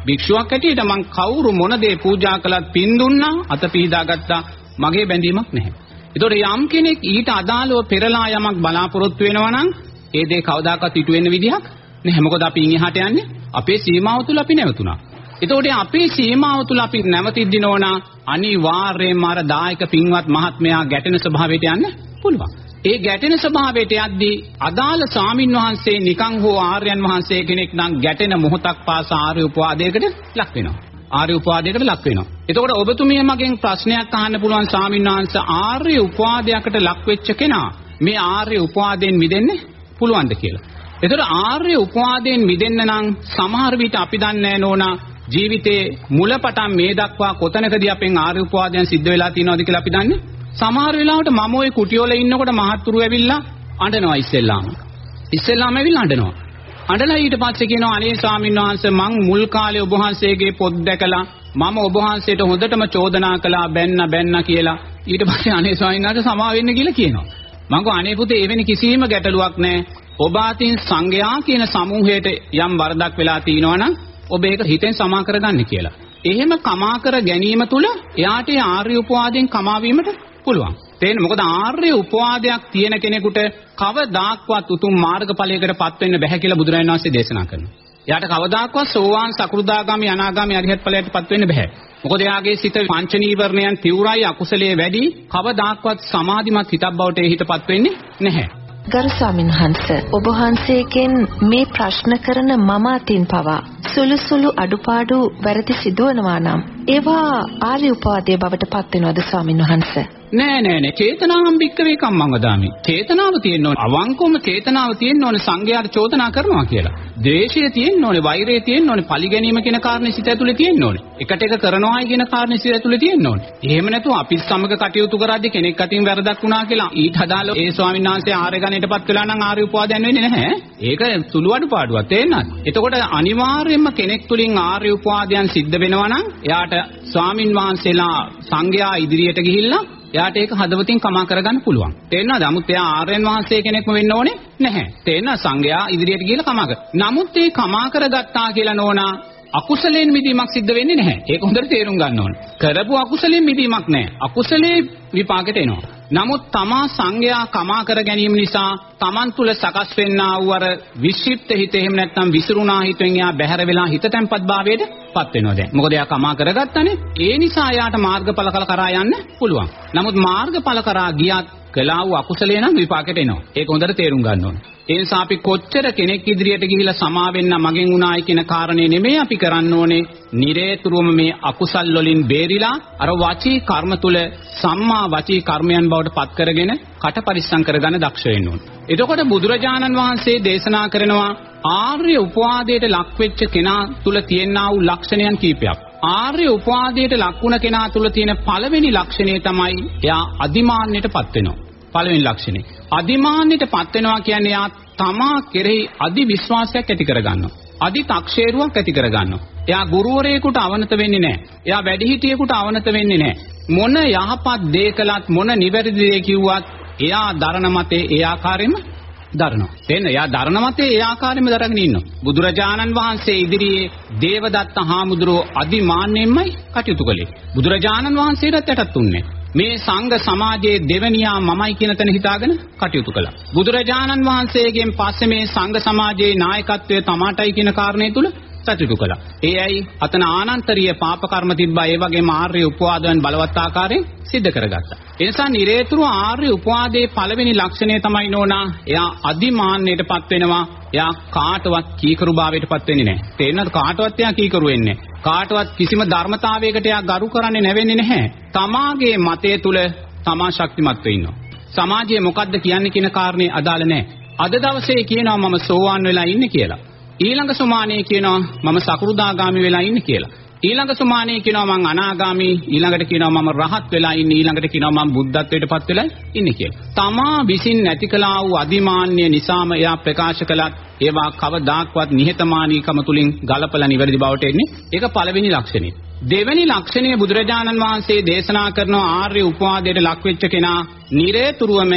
භික්ෂුවක් හැටියට මං කවුරු මොන දේ පූජා කළත් පින් දුන්නා අත පිහිටා ගත්තා මගේ බැඳීමක් නැහැ. ඒතකොට යම් කෙනෙක් ඊට අදාළව පෙරලා යමක් බලාපොරොත්තු වෙනවා නම් ඒ දේ කවදාකවත් ඉටු වෙන්න විදිහක් නැහැ. මොකද අපි ඉන් යන්නේ අපේ සීමාව තුල අපි නැවතුණා. එතකොට අපේ සීමාව තුල අපි නැවතිද්දි නෝනා අනිවාර්යයෙන්ම අර දායක පින්වත් මහත්මයා ගැටෙන ස්වභාවයට යන්න පුළුවන්. ඒ ගැටෙන ස්වභාවයට යද්දී අදාළ සාමින් වහන්සේ නිකං හෝ ආර්යයන් වහන්සේ කෙනෙක් නම් ගැටෙන මොහොතක් පාසා ආර්ය උපවාදයකට ලක් වෙනවා. ආර්ය උපවාදයකට ලක් වෙනවා. එතකොට ඔබතුමිය මගෙන් ප්‍රශ්නයක් අහන්න පුළුවන් සාමින් වහන්සේ ආර්ය උපවාදයකට ලක් වෙච්ච කෙනා මේ ආර්ය උපවාදයෙන් මිදෙන්න පුළුවන්ද කියලා. ඒතර ආර්ය උපවාදයෙන් මිදෙන්න නම් සමහර විට අපි දන්නේ නෝනා ජීවිතේ මුලපටන් මේ දක්වා කොතැනකදී අපෙන් ආර්ය උපවාදයන් සිද්ධ වෙලා තියෙනවද කියලා අපි දන්නේ සමහර වෙලාවට මම ওই කුටිවල ඉන්නකොට මහත්තුරු ඇවිල්ලා අඬනවා ඉස්සෙල්ලාම. ඉස්සෙල්ලාම ඇවිල්ලා අඬනවා. අඬලා ඊට පස්සේ කියනවා අනේ ස්වාමීන් වහන්සේ මං මුල් කාලේ ඔබ වහන්සේගේ පොත් දැකලා මම ඔබ වහන්සේට හොඳටම චෝදනා කළා බැන්න බැන්න කියලා. ඊට පස්සේ අනේ ස්වාමීන් වහන්සේ සමා වෙන්න කියලා කියනවා. මං කෝ අනේ පුතේ එවැනි කිසිම ගැටලුවක් නැහැ. ඔබ අතින් සංඝයා කියන සමූහයට යම් වරදක් වෙලා තියෙනවා නම් ඔබ ඒක හිතෙන් සමා කරගන්න කියලා. එහෙම කමා කර ගැනීම තුල එයාට ආර්ය උපවාදයෙන් කමා වීමට පුළුවන්. තේන්න මොකද ආර්ය උපවාදයක් තියෙන කෙනෙකුට කවදාක්වත් උතුම් මාර්ගඵලයකටපත් වෙන්න බැහැ කියලා බුදුරජාණන් වහන්සේ දේශනා කරනවා. එයාට කවදාක්වත් සෝවාන් සකෘදාගාමි අනාගාමි අරිහත් ඵලයටපත් වෙන්න බැහැ. මොකද එයාගේ සිත පංච නීවරණයන් තිවුරයි අකුසලයේ වැඩි කවදාක්වත් සමාධිමත් හිතක් බවට ඒ හිතපත් වෙන්නේ නැහැ. ගරු ස්වාමින්වහන්ස ඔබ වහන්සේගෙන් මේ ප්‍රශ්න කරන මම අතින් පවා සුළු සුළු අඩුපාඩු වැරදි සිදුවනවා නම් ඒවා ආර්ය උපවාදයේ බවට පත් වෙනවද ස්වාමින්වහන්ස නෑ නෑ නෑ චේතනාම් බික්කවේ කම්මං වදාමි. චේතනාව තියෙන්න ඕනේ. අවංකවම චේතනාව තියෙන්න ඕනේ සංඝයාට චෝදනා කරනවා කියලා. ද්වේෂය තියෙන්න ඕනේ, වෛරය තියෙන්න ඕනේ, පරිගැනීම කියන කාරණේ සිත ඇතුලේ තියෙන්න ඕනේ. එකට එක කරනවායි කියන කාරණේ සිත ඇතුලේ තියෙන්න ඕනේ. එහෙම නැතුව අපි සමග කටයුතු කරද්දී කෙනෙක් අතින් වැරදක් වුණා කියලා ඊට අදාළ ඒ ස්වාමීන් වහන්සේ ආර්ය ගණයටපත් වෙලා නම් ආර්ය උපවාදයන් වෙන්නේ නැහැ. ඒක සුළු අඩුපාඩුවක් තේරෙනවද? එතකොට අනිවාර්යයෙන්ම කෙනෙක් තුලින් ආර්ය උපවාදයන් සිද්ධ වෙනවා නම් එයාට ස්වාමින් වහන්සේලා සංඝයා ඉදිරියට ගිහිල්ලා එයාට ඒක හදවතින් කමා කරගන්න පුළුවන්. තේරෙනවද? නමුත් එයා ආර්යයන් වහන්සේ කෙනෙක්ම වෙන්න ඕනේ නැහැ. තේරෙනවද? සංඝයා ඉදිරියට ගිහලා කමා කර. නමුත් ඒ කමා කරගත්තා කියලා නෝනා අකුසලයෙන් මිදීමක් සිද්ධ වෙන්නේ නැහැ. ඒක හොඳට තේරුම් ගන්න ඕනේ. කරපු අකුසලයෙන් මිදීමක් නැහැ. අකුසලේ විපාකෙට එනවා. නමුත් තමා සංඝයා කමා කර ගැනීම නිසා තමන් තුල සකස් වෙන්නා වූ අර වික්ෂිප්ත හිත එහෙම නැත්නම් විසිරුණා හිතෙන් එයා බැහැර වෙලා හිත තැම්පත් භාවයට පත් වෙනවා දැන්. මොකද එයා කමා කරගත්තානේ. ඒ නිසා එයාට මාර්ගඵල කල කරා යන්න පුළුවන්. නමුත් මාර්ගඵල කරා ගියත් කළා වූ අකුසලේ නම් විපාකෙට එනවා. ඒක හොඳට තේරුම් ගන්න ඕනේ. ඒ නිසා අපි කොච්චර කෙනෙක් ඉදිරියට ගිහිලා සමා වෙන්න මගෙන් උනායි කියන කාරණේ නෙමෙයි අපි කරන්න ඕනේ. නිරේතුරුවම මේ අකුසල් වලින් බේරිලා අර වචී කර්ම තුල සම්මා වචී කර්මයන් බවට පත් කරගෙන කට පරිස්සම් කරගන්න දක්ෂ වෙන්න ඕනේ. එතකොට බුදුරජාණන් වහන්සේ දේශනා කරනවා ආර්ය උපවාදයට ලක් වෙච්ච කෙනා තුල තියෙනා වූ ලක්ෂණයන් කීපයක්. ආර්ය උපවාදයට ලක්ුණ කෙනා තුල තියෙන පළවෙනි ලක්ෂණය තමයි එයා අදිමාන්නයටපත් වෙනවා. පළවෙනි ලක්ෂණය. අදිමාන්නයටපත් වෙනවා කියන්නේ යා තමා කෙරෙහි අදි විශ්වාසයක් ඇති කරගන්නවා. අදි තක්ෂේරුවක් ඇති කරගන්නවා. එයා ගුරුවරයෙකුට අවනත වෙන්නේ නැහැ. එයා වැඩිහිටියෙකුට අවනත වෙන්නේ නැහැ. මොන යහපත් දේ කළත් මොන නිවැරදි දේ කිව්වත් එයා දරන මතේ ඒ ආකාරයෙන්ම දරනවා. එන්න එයා දරන මතේ ඒ ආකාරයෙන්ම දරගෙන ඉන්නවා. බුදුරජාණන් වහන්සේ ඉදිරියේ දේවදත්ත හාමුදුරුවෝ අදිමාන්නෙන්මයි කටයුතු කළේ. බුදුරජාණන් වහන්සේටත් යටත් උන්නේ. මේ සංඝ සමාජයේ දෙවනියා මමයි කියන තැන හිතාගෙන කටයුතු කළා. බුදුරජාණන් වහන්සේගෙන් පස්සේ මේ සංඝ සමාජයේ නායකත්වය තමාටයි කියන කාරණේ තුල සතුටු කළා. ඒ ඇයි අතන ආනන්තරීය පාප කර්ම තිබ්බා ඒ වගේම ආර්ය උපවාදයන් බලවත් ආකාරයෙන් සිද්ධ කරගත්තා. ඒ නිසා නිරේතුරු ආර්ය උපවාදයේ පළවෙනි ලක්ෂණය තමයි නෝනා එයා අදිමාන්නයටපත් වෙනවා. එයා කාටවත් කීකරු භාවයටපත් වෙන්නේ නැහැ. තේරෙනවද කාටවත් එයා කීකරු වෙන්නේ කාටවත් කිසිම ධර්මතාවයකට එයා ගරු කරන්නේ නැවෙන්නේ නැහැ. තමාගේ මතය තුල තමා ශක්තිමත් වෙ ඉන්නවා. සමාජයේ මොකද්ද කියන්නේ කියන කාරණේ අදාළ නැහැ. අද දවසේ කියනවා මම සෝවාන් වෙලා ඉන්නේ කියලා. ඊළඟ සුමානේ කියනවා මම සකෘදාගාමි වෙලා ඉන්නේ කියලා. ඊළඟ සුමානේ කියනවා මං අනාගාමි ඊළඟට කියනවා මම රහත් වෙලා ඉන්නේ ඊළඟට කියනවා මම බුද්ධත්වයටපත් වෙලා ඉන්නේ කියලා. තමා විසින් නැති කළා වූ අදිමාන්‍ය නිසාම එයා ප්‍රකාශ කළත් ඒවා කවදාක්වත් නිහතමානීකම තුලින් ගලපලා නිවැරදි බවට එන්නේ. ඒක පළවෙනි ලක්ෂණය. දෙවෙනි ලක්ෂණය බුදුරජාණන් වහන්සේ දේශනා කරන ආර්ය උපවාදයට ලක්වෙච්ච කෙනා නිරේතුරුවම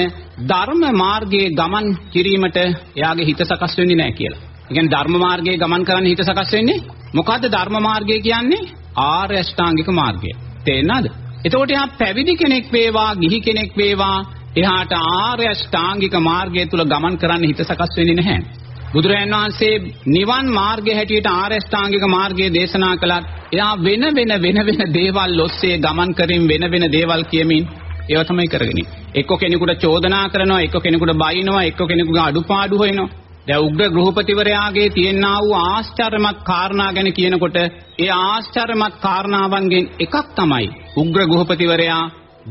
ධර්ම මාර්ගයේ ගමන් කිරීමට එයාගේ හිත සකස් වෙන්නේ නැහැ කියලා. ඒ කියන්නේ ධර්ම මාර්ගයේ ගමන් කරන්න හිත සකස් වෙන්නේ මොකද්ද ධර්ම මාර්ගය කියන්නේ? ආර්ය අෂ්ටාංගික මාර්ගය. තේරෙනවද? එතකොට එයා පැවිදි කෙනෙක් වේවා, ගිහි කෙනෙක් වේවා, එහාට ආර්ය අෂ්ටාංගික මාර්ගය තුල ගමන් කරන්න හිත සකස් වෙන්නේ නැහැ. බුදුරජාණන් වහන්සේ නිවන් මාර්ගය හැටියට ආර්ය අෂ්ටාංගික මාර්ගය දේශනා කළත් එයා වෙන වෙන වෙන වෙන දේවල් ඔස්සේ ගමන් කරමින් වෙන වෙන දේවල් කියමින් ඒව තමයි කරගෙන එක්ක කෙනෙකුට චෝදනා කරනවා එක්ක කෙනෙකුට බයිනවා එක්ක කෙනෙකුගේ අඩුපාඩු හොයනවා දැන් උග්‍ර ගෘහපතිවරයාගේ තියෙනා වූ ආශ්චර්යමත් කාරණා ගැන කියනකොට ඒ ආශ්චර්යමත් කාරණාවන්ගෙන් එකක් තමයි උග්‍ර ගෘහපතිවරයා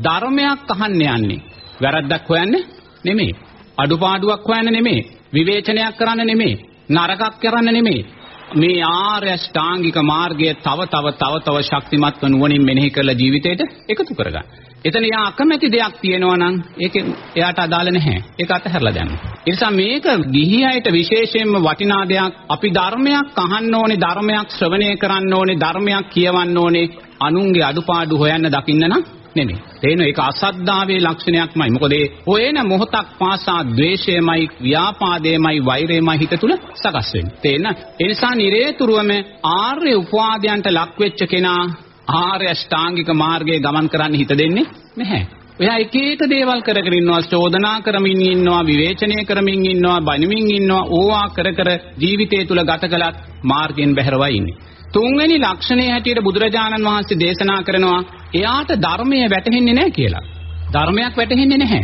ධර්මයක් අහන්න යන්නේ වැරද්දක් හොයන්න නෙමෙයි අඩුපාඩුවක් හොයන්න නෙමෙයි විවේචනයක් කරන්න නෙමෙයි. නරකක් කරන්න නෙමෙයි. මේ ආර්ය ෂ්ටාංගික මාර්ගය තව තව තව තව ශක්තිමත්ව නුවණින් මෙනෙහි කරලා ජීවිතේට එකතු කරගන්න. එතන යා අකමැති දෙයක් තියෙනවා නම් ඒක එයාට අදාළ නැහැ. ඒක අතහැරලා දාන්න. ඒ නිසා මේක ගිහි අයට විශේෂයෙන්ම වටිනා දෙයක්. අපි ධර්මයක් අහන්න ඕනේ, ධර්මයක් ශ්‍රවණය කරන්න ඕනේ, ධර්මයක් කියවන්න ඕනේ. අනුන්ගේ අඩුපාඩු හොයන්න දකින්න නම් නෙමෙයි. තේන ඒක අසද්ධාවේ ලක්ෂණයක්මයි. මොකද ඒ හොයන මොහොතක් පාසා ද්වේෂයමයි, ව්‍යාපාදයමයි, වෛරයමයි හිත තුල සකස් වෙන්නේ. තේන ඒ නිසා නිරේතුරුවම ආර්ය උපවාදයන්ට ලක් වෙච්ච කෙනා ආර්ය අෂ්ටාංගික මාර්ගයේ ගමන් කරන්න හිත දෙන්නේ නැහැ. ඔයා එක එක දේවල් කර කර ඉන්නවා චෝදනා කරමින් ඉන්නවා විවේචනය කරමින් ඉන්නවා බනිමින් ඉන්නවා ඕවා කර කර ජීවිතය තුල ගත කළත් මාර්ගයෙන් බැහැරවයි ඉන්නේ. තුන්වෙනි ලක්ෂණය හැටියට බුදුරජාණන් වහන්සේ දේශනා කරනවා එයාට ධර්මය වැටහෙන්නේ නැහැ කියලා. ධර්මයක් වැටහෙන්නේ නැහැ.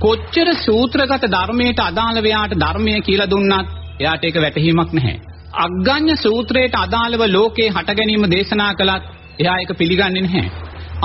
කොච්චර සූත්‍රගත ධර්මයට අදාළ වෙයාට ධර්මය කියලා දුන්නත් එයාට ඒක වැටහීමක් නැහැ. අග්ගඤ්ඤ සූත්‍රයට අදාළව ලෝකේ හට ගැනීම දේශනා කළත් එයා ඒක පිළිගන්නේ නැහැ.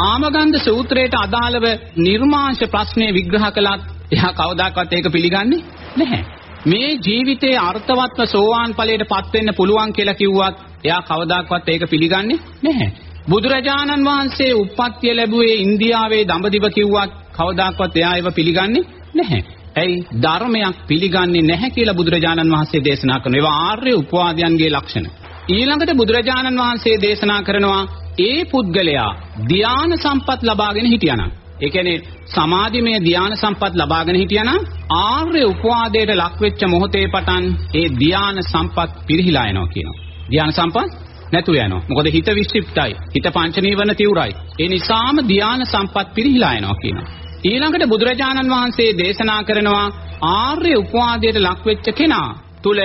ආමගන්ධ සූත්‍රයට අදාළව නිර්මාංශ ප්‍රශ්නය විග්‍රහ කළත් එයා කවදාකවත් ඒක පිළිගන්නේ නැහැ. මේ ජීවිතයේ අර්ථවත්ව සෝවාන් ඵලයට පත් වෙන්න පුළුවන් කියලා කිව්වත් එයා කවදාකවත් ඒක පිළිගන්නේ නැහැ. බුදුරජාණන් වහන්සේ උප්පත්තිය ලැබුවේ ඉන්දියාවේ දඹදිව කිව්වත් කවදාකවත් එයා ඒව පිළිගන්නේ නැහැ. ඇයි ධර්මයක් පිළිගන්නේ නැහැ කියලා බුදුරජාණන් වහන්සේ දේශනා කරනවා. ඒවා ආර්ය උපවාදයන්ගේ ලක්ෂණ. ඊළඟට බුදුරජාණන් වහන්සේ දේශනා කරනවා ඒ පුද්ගලයා ධ්‍යාන සම්පත් ලබාගෙන හිටියානම් ඒ කියන්නේ සමාධිමය ධ්‍යාන සම්පත් ලබාගෙන හිටියානම් ආර්ය උපවාදයට ලක් වෙච්ච මොහොතේ පටන් ඒ ධ්‍යාන සම්පත් පිරිහිලා යනවා කියනවා. ධ්‍යාන සම්පත් නැතු යනවා. මොකද හිත වික්ෂිප්තයි. හිත පංච නීවරණ තිවුරයි. ඒ නිසාම ධ්‍යාන සම්පත් පිරිහිලා යනවා කියනවා. ඊළඟට බුදුරජාණන් වහන්සේ දේශනා කරනවා ආර්ය උපවාදයට ලක් වෙච්ච කෙනා තුල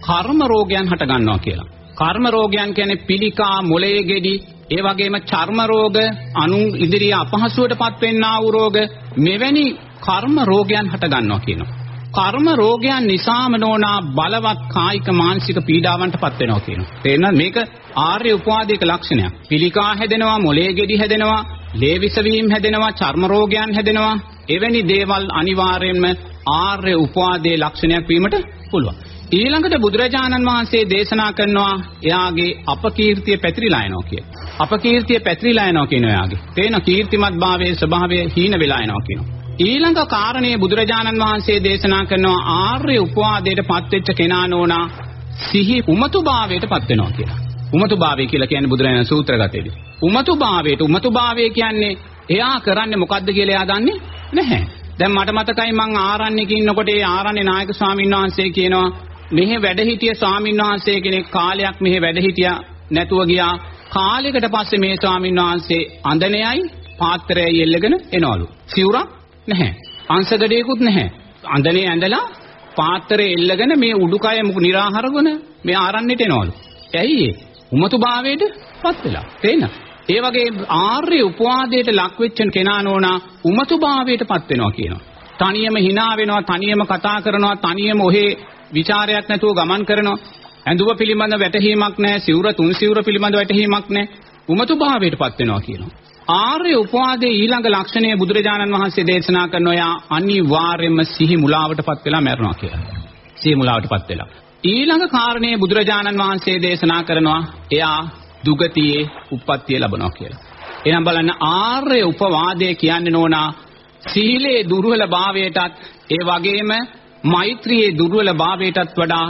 කර්ම රෝගයන් හට ගන්නවා කියලා. කර්ම රෝගයන් කියන්නේ පිළිකා, මොළයේ ගෙඩි, ඒ වගේම චර්ම රෝග, අනුන් ඉදිරිය අපහසුවටපත් වෙන්නා වූ රෝග මෙවැනි කර්ම රෝගයන් හට ගන්නවා කියනවා. කර්ම රෝගයන් නිසාම නොනා බලවත් කායික මානසික පීඩාවන්ටපත් වෙනවා කියනවා. තේරෙනවද මේක ආර්ය උපවාදයක ලක්ෂණයක්. පිළිකා හැදෙනවා, මොළයේ ගෙඩි හැදෙනවා, ලේ විසවීම් හැදෙනවා, චර්ම රෝගයන් හැදෙනවා. එවැනි දේවල් අනිවාර්යයෙන්ම ආර්ය උපවාදයේ ලක්ෂණයක් වීමට පුළුවන්. ඊළඟට බුදුරජාණන් වහන්සේ දේශනා කරනවා එයාගේ අපකීර්තිය පැතිරිලා යනවා කිය. අපකීර්තිය පැතිරිලා යනවා කියන එයාගේ. තේන කීර්තිමත් භාවයේ ස්වභාවය හීන වෙලා යනවා කියනවා. ඊළඟ කාරණේ බුදුරජාණන් වහන්සේ දේශනා කරනවා ආර්ය උපවාදයට පත්වෙච්ච කෙනා නෝනා සිහි උමතුභාවයට පත් වෙනවා කියලා. උමතුභාවය කියලා කියන්නේ බුදුරජාණන් සූත්‍රගතේදී. උමතුභාවයට උමතුභාවය කියන්නේ එයා කරන්නේ මොකද්ද කියලා එයා දන්නේ නැහැ. දැන් මට මතකයි මං ආරණ්‍යක ඉන්නකොට ඒ ආරණ්‍ය නායක ස්වාමීන් වහන්සේ කියනවා මෙහි වැඩ හිටිය ස්වාමීන් වහන්සේ කෙනෙක් කාලයක් මෙහි වැඩ හිටියා නැතුව ගියා. කාලයකට පස්සේ මේ ස්වාමීන් වහන්සේ අඳනයයි පාත්‍රයයි එල්ලගෙන එනවලු. සිවුරක් නැහැ. අංශගඩේකුත් නැහැ. අඳනේ ඇඳලා පාත්‍රය එල්ලගෙන මේ උඩුකය මුකු निराහරගෙන මේ ආරණ්‍යට එනවලු. ඇයි ඒ? උමතුභාවයට පත් වෙලා. තේන? ඒ වගේ ආර්ය උපවාදයට ලක් වෙච්ච කෙනා නෝනා උමතුභාවයට පත් වෙනවා කියනවා. තනියම hina වෙනවා, තනියම කතා කරනවා, තනියම ඔහේ ਵਿਚාරයක් නැතුව ගමන් කරනවා. ඇඳුව පිළිබඳ වැටහීමක් නැහැ, සිවුර තුන් සිවුර පිළිබඳ වැටහීමක් නැහැ. උමතුභාවයට පත් වෙනවා කියනවා. ආර්ය උපවාදයේ ඊළඟ ලක්ෂණය බුදුරජාණන් වහන්සේ දේශනා කරන ඔයා අනිවාර්යයෙන්ම සිහි මුලාවටපත් වෙලා මැරෙනවා කියලා. සිහි මුලාවටපත් වෙලා. ඊළඟ කාරණේ බුදුරජාණන් වහන්සේ දේශනා කරනවා එයා දුගතියේ උප්පත්තිය ලබනවා කියලා. එහෙනම් බලන්න ආර්ය උපවාදය කියන්නේ නෝනා සීලේ දුර්වලභාවයටත් ඒ වගේම මෛත්‍රියේ දුර්වලභාවයටත් වඩා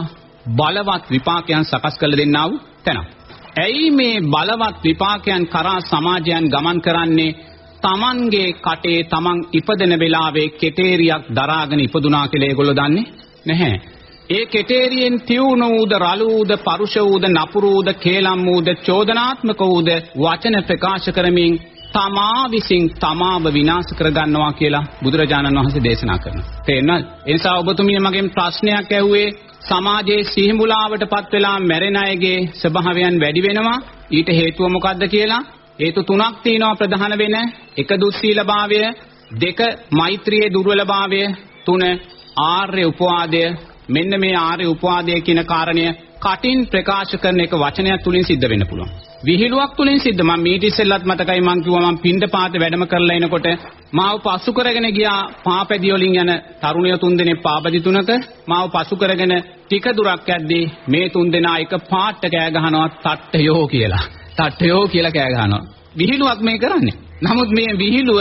බලවත් විපාකයන් සකස් කළ දෙන්නා වූ තැනක්. ඇයි මේ බලවත් විපාකයන් කරා සමාජයන් ගමන් කරන්නේ තමන්ගේ කටේ තමන් ඉපදෙන වෙලාවේ කෙටේරියක් දරාගෙන ඉපදුනා කියලා ඒගොල්ලෝ දන්නේ නැහැ. ඒ කෙටේරියෙන් තියුණු ඌද රළු ඌද පරුෂ ඌද නපුරු ඌද කේලම් ඌද චෝදනාත්මක ඌද වචන ප්‍රකාශ කරමින් තමා විසින් තමාව විනාශ කරගන්නවා කියලා බුදුරජාණන් වහන්සේ දේශනා කරනවා. තේරෙනවද? ඒ නිසා ඔබතුමිය මගෙන් ප්‍රශ්නයක් ඇහුවේ සමාජයේ සිහිමුලාවටපත් වෙලා මැරෙන අයගේ ස්වභාවයන් වැඩි වෙනවා. ඊට හේතුව මොකක්ද කියලා? හේතු තුනක් තියෙනවා ප්‍රධාන වෙන. එක දුස්සීලභාවය, දෙක මෛත්‍රියේ දුර්වලභාවය, තුන ආර්ය උපවාදය. මෙන්න මේ ආර්ය උපවාදය කියන කාරණය කටින් ප්‍රකාශ කරන එක වචනයක් තුලින් සිද්ධ වෙන්න පුළුවන්. විහිළුවක් තුලින් සිද්ධ මම මීට ඉස්සෙල්ලත් මතකයි මං කිව්වා මම පින්ඩ පාත වැඩම කරලා එනකොට මාව පසු කරගෙන ගියා පාපැදි වලින් යන තරුණිය තුන්දෙනෙක් පාපැදි තුනක මාව පසු කරගෙන ටික දුරක් යද්දී මේ තුන්දෙනා එක පාට කෑ ගහනවා තට්ටයෝ කියලා. තට්ටයෝ කියලා කෑ ගහනවා. විහිළුවක් මේ කරන්නේ. නමුත් මේ විහිළුව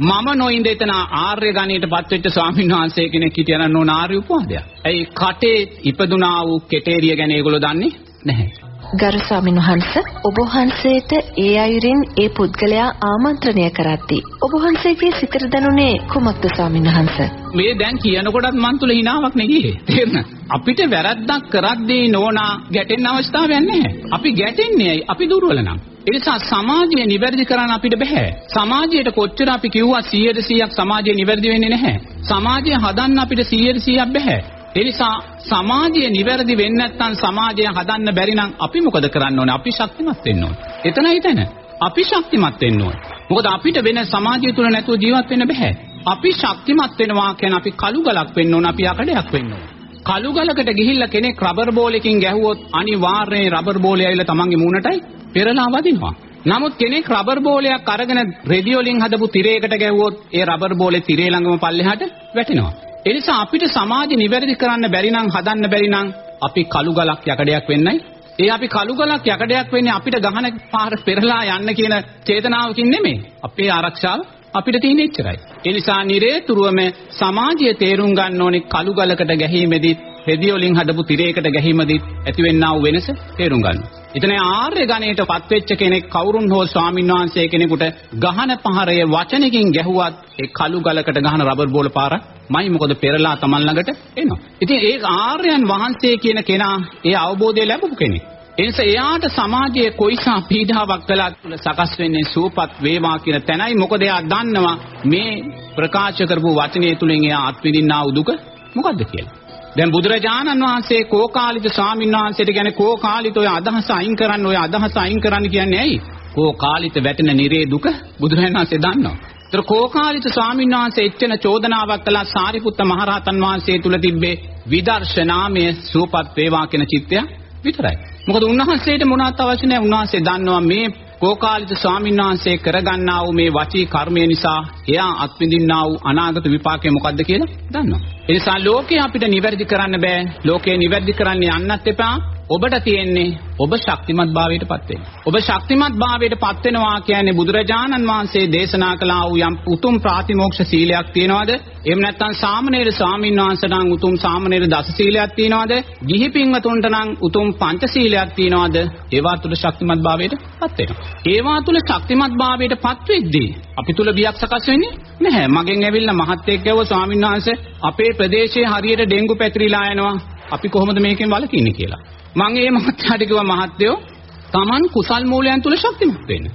මම නොඉඳ එතන ආර්ය ගණයට පත්වෙච්ච ස්වාමීන් වහන්සේ කෙනෙක් හිටියනම් නෝන ආර්ය උපවාදයක්. ඇයි කටේ ඉපදුනා වූ කෙටේරිය ගැන ඒගොල්ලෝ දන්නේ නැහැ. ගරු ස්වාමීන් වහන්ස ඔබ වහන්සේට ඒ අයුරින් ඒ පුද්ගලයා ආමන්ත්‍රණය කරද්දී ඔබ වහන්සේගේ සිතට දැනුනේ කුමක්ද ස්වාමීන් වහන්ස? මේ දැන් කියනකොටත් මන් තුල hinaවක් නෙගියේ. තේරෙනවද? අපිට වැරද්දක් කරද්දී නෝනා ගැටෙන්න අවස්ථාවක් නැහැ. අපි ගැටෙන්නේ ඇයි? අපි දුර්වල නම්. ඒ නිසා සමාජය නිවැරදි කරන්න අපිට බෑ. සමාජයට කොච්චර අපි කිව්වා 100%ක් සමාජය නිවැරදි වෙන්නේ නැහැ. සමාජය හදන්න අපිට 100%ක් බෑ. ඒ නිසා සමාජය නිවැරදි වෙන්නේ නැත්නම් සමාජය හදන්න බැරි නම් අපි මොකද කරන්න ඕනේ? අපි ශක්තිමත් වෙන්න ඕනේ. එතනයි තැන. අපි ශක්තිමත් වෙන්න ඕනේ. මොකද අපිට වෙන සමාජය තුල නැතුව ජීවත් වෙන්න බෑ. අපි ශක්තිමත් වෙනවා කියන්නේ අපි කළු ගලක් වෙන්න ඕන, අපි යකඩයක් වෙන්න ඕන. කළු ගලකට ගිහිල්ලා කෙනෙක් රබර් බෝලකින් ගැහුවොත් අනිවාර්යයෙන් රබර් බෝලය ඇවිල්ලා තමන්ගේ මූණටයි පෙරලා වදිනවා. නමුත් කෙනෙක් රබර් බෝලයක් අරගෙන රෙදි වලින් හදපු තිරයකට ගැහුවොත් ඒ රබර් බෝලේ තිරේ ළඟම පල්ලෙහාට වැටෙනවා. ඒ නිසා අපිට සමාජය නිවැරදි කරන්න බැරි නම් හදන්න බැරි නම් අපි කළු ගලක් යකඩයක් වෙන්නයි. ඒ අපි කළු ගලක් යකඩයක් වෙන්නේ අපිට ගහන පාර පෙරලා යන්න කියන චේතනාවකින් නෙමෙයි. අපේ ආරක්ෂාව අපිට තියෙන එච්චරයි. ඒ නිසා නිරේතුරුවම සමාජය තේරුම් ගන්න ඕනේ කළු ගලකට ගැහිමේදී රෙදි වලින් හදපු තිරයකට ගැහිමේදී ඇතිවෙනා වූ වෙනස තේරුම් ගන්න. ඉතන ආර්ය ගණයට පත්වෙච්ච කෙනෙක් කවුරුන් හෝ ස්වාමීන් වහන්සේ කෙනෙකුට ගහන පහරය වචනකින් ගැහුවත් ඒ කළු ගලකට ගහන රබර් බෝල පාර මයි මොකද පෙරලා Taman ළඟට එනවා. ඉතින් ඒ ආර්යයන් වහන්සේ කියන කෙනා ඒ අවබෝධය ලැබපු කෙනෙක්. එනිසා එයාට සමාජයේ කොයිසා පීඩාවක් කළත් තුල සකස් වෙන්නේ සූපත් වේවා කියන තැනයි මොකද එයා දන්නවා මේ ප්‍රකාශ කරපු වචනය තුලින් එයා අත්විඳින්නා වූ දුක මොකද්ද කියලා. දැන් බුදුරජාණන් වහන්සේ කෝකාලිත ස්වාමීන් වහන්සේට කියන්නේ කෝකාලිත ඔය අදහස අයින් කරන්න ඔය අදහස අයින් කරන්න කියන්නේ ඇයි? කෝකාලිත වැටෙන නිරේ දුක බුදුරජාණන් වහන්සේ දන්නවා. ඒතර කෝකාලිත ස්වාමීන් වහන්සේ එච්චන චෝදනාවක් කළා සාරිපුත්ත මහරහතන් වහන්සේ තුල තිබ්බේ විදර්ශනාමය සූපත් වේවා කියන චිත්තය විතරයි. මොකද උන්වහන්සේට මොනවත් අවශ්‍ය නැහැ. උන්වහන්සේ දන්නවා මේ කෝකාලිත ස්වාමීන් වහන්සේ කරගන්නා වූ මේ වචී කර්මය නිසා එයා අත්විඳින්නා වූ අනාගත විපාකය මොකද්ද කියලා දන්නවා. ඒ නිසා ලෝකේ අපිට නිවැරදි කරන්න බෑ. ලෝකේ නිවැරදි කරන්න යන්නත් එපා. ඔබට තියෙන්නේ ඔබ ශක්තිමත් භාවයට පත් වෙන්න. ඔබ ශක්තිමත් භාවයට පත් වෙනවා කියන්නේ බුදුරජාණන් වහන්සේ දේශනා කළා වූ යම් උතුම් ප්‍රාතිමෝක්ෂ සීලයක් තියනවාද? එහෙම නැත්නම් සාමණේර ස්වාමීන් වහන්සේට නම් උතුම් සාමණේර දස සීලයක් තියනවාද? ගිහි පින්වතුන්ට නම් උතුම් පංච සීලයක් තියනවාද? ඒවා තුල ශක්තිමත් භාවයට පත් වෙනවා. ඒවා තුල ශක්තිමත් භාවයට පත් වෙද්දී අපි තුල බියක් සකස් වෙන්නේ නැහැ. මගෙන් ඇවිල්ලා මහත්තයෙක් ගැව්ව ස්වාමීන් වහන්සේ අපේ ප්‍රදේශයේ හරියට ඩෙන්ගු පැතිරිලා යනවා. අපි කොහොමද මේකෙන් වළකින්නේ කියලා. මම ඒ මහත්තයාට කිව්වා මහත්තයෝ Taman කුසල් මූලයන් තුල ශක්තිමත් වෙන්න.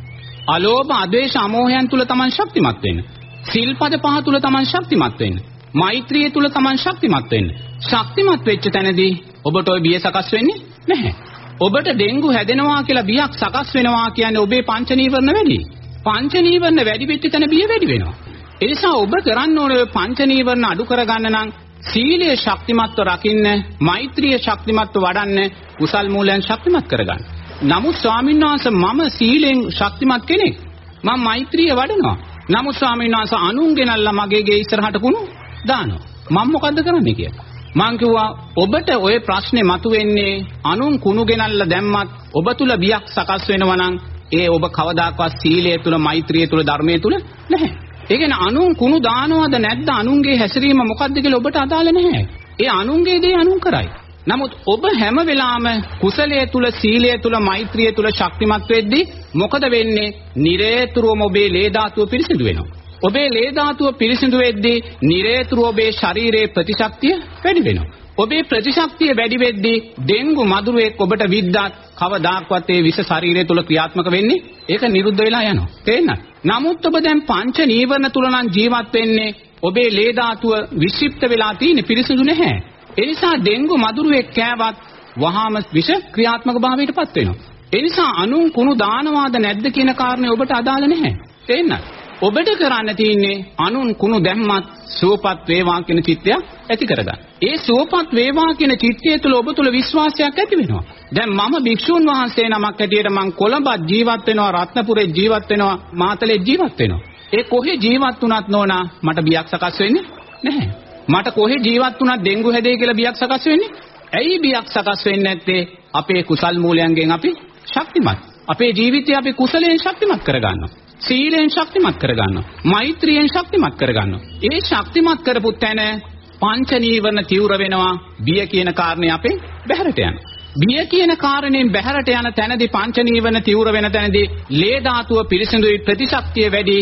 අලෝභ, අද්වේෂ, අමෝහයන් තුල Taman ශක්තිමත් වෙන්න. සිල්පද පහ තුල Taman ශක්තිමත් වෙන්න. මෛත්‍රිය තුල Taman ශක්තිමත් වෙන්න. ශක්තිමත් වෙච්ච තැනදී ඔබට ওই බිය සකස් වෙන්නේ නැහැ. ඔබට ඩෙන්ගු හැදෙනවා කියලා බියක් සකස් වෙනවා කියන්නේ ඔබේ පංච නීවරණ වැඩි. පංච නීවරණ වැඩි වෙච්ච තැන බිය වැඩි වෙනවා. ඒ නිසා ඔබ කරන්න ඕනේ පංච නීවරණ අඩු කරගන්න නම් සීලය ශක්තිමත්ව රකින්න, මෛත්‍රිය ශක්තිමත්ව වඩන්න, කුසල් මූලයන් ශක්තිමත් කරගන්න. නමුත් ස්වාමීන් වහන්සේ මම සීලෙන් ශක්තිමත් කෙනෙක්. මම මෛත්‍රිය වඩනවා. නමුත් ස්වාමීන් වහන්සේ අනුන් ගෙනල්ලා මගේ ගේ ඉස්සරහට කුණු දානවා. මම මොකද්ද කරන්නේ කියලා. මං කිව්වා ඔබට ওই ප්‍රශ්නේ මතුවෙන්නේ අනුන් කුණු ගෙනල්ලා දැම්මත් ඔබ තුල බියක් සකස් වෙනවා නම් ඒ ඔබ කවදාකවත් සීලය තුල මෛත්‍රිය තුල ධර්මයේ තුල නැහැ. ඒ කියන්නේ අනුන් කුණු දානවද නැද්ද අනුන්ගේ හැසිරීම මොකද්ද කියලා ඔබට අදාළ නැහැ. ඒ අනුන්ගේ දේ අනුන් කරයි. නමුත් ඔබ හැම වෙලාවෙම කුසලයේ තුල සීලයේ තුල මෛත්‍රියේ තුල ශක්තිමත් වෙද්දී මොකද වෙන්නේ? නිරේතුරුවම ඔබේ ලේ ධාතුව පිරිසිදු වෙනවා. ඔබේ ලේ ධාතුව පිරිසිදු වෙද්දී නිරේතුරුව ඔබේ ශරීරයේ ප්‍රතිශක්තිය වැඩි වෙනවා. ඔබේ ප්‍රතිශක්තිය වැඩි වෙද්දී ඩෙන්ගු මදුරුවෙක් ඔබට විද්දාත් කවදාක්වත් ඒ විෂ ශරීරය තුල ක්‍රියාත්මක වෙන්නේ ඒක නිරුද්ධ වෙලා යනවා. තේරෙනවද? නමුත් ඔබ දැන් පංච නීවරණ තුල නම් ජීවත් වෙන්නේ ඔබේ ලේ ධාතුව වික්ෂිප්ත වෙලා තියෙන පිරිසිදු නැහැ. ඒ නිසා ඩෙන්ගු මදුරුවෙක් කෑවත් වහාම විෂ ක්‍රියාත්මක භාවයටපත් වෙනවා. ඒ නිසා අනුන් කුණු දානවාද නැද්ද කියන කාරණේ ඔබට අදාළ නැහැ. තේන්න. ඔබට කරන්න තියෙන්නේ අනුන් කුණු දැම්මත් සුවපත් වේවා කියන චිත්තය ඇති කරගන්න. ඒ සුවපත් වේවා කියන චිත්තය තුළ ඔබ තුළ විශ්වාසයක් ඇති වෙනවා. දැන් මම භික්ෂුන් වහන්සේ නමක් හැටියට මං කොළඹ ජීවත් වෙනවා රත්නපුරේ ජීවත් වෙනවා මාතලේ ජීවත් වෙනවා. ඒ කොහේ ජීවත් වුණත් නෝනා මට බියක් සකස් වෙන්නේ නැහැ. මට කොහේ ජීවත් වුණත් ඩෙන්ගු හැදේ කියලා බියක් සකස් වෙන්නේ? ඇයි බියක් සකස් වෙන්නේ නැත්තේ? අපේ කුසල් මූලයන්ගෙන් අපි ශක්තිමත්. අපේ ජීවිතය අපි කුසලයෙන් ශක්තිමත් කරගන්නවා. සීලයෙන් ශක්තිමත් කරගන්නවා. මෛත්‍රියෙන් ශක්තිමත් කරගන්නවා. ඒ ශක්තිමත් කරපු තැන පංච නීවරණ තීව්‍ර වෙනවා. බිය කියන කාරණේ අපේ බැහැරට යනවා. බිය කියන කාරණයෙන් බැහැරට යන තැනදී පංච නීවරණ තීව්‍ර වෙන තැනදී ලේ ධාතුව පිරිසිදුයි ප්‍රතිශක්තිය වැඩි.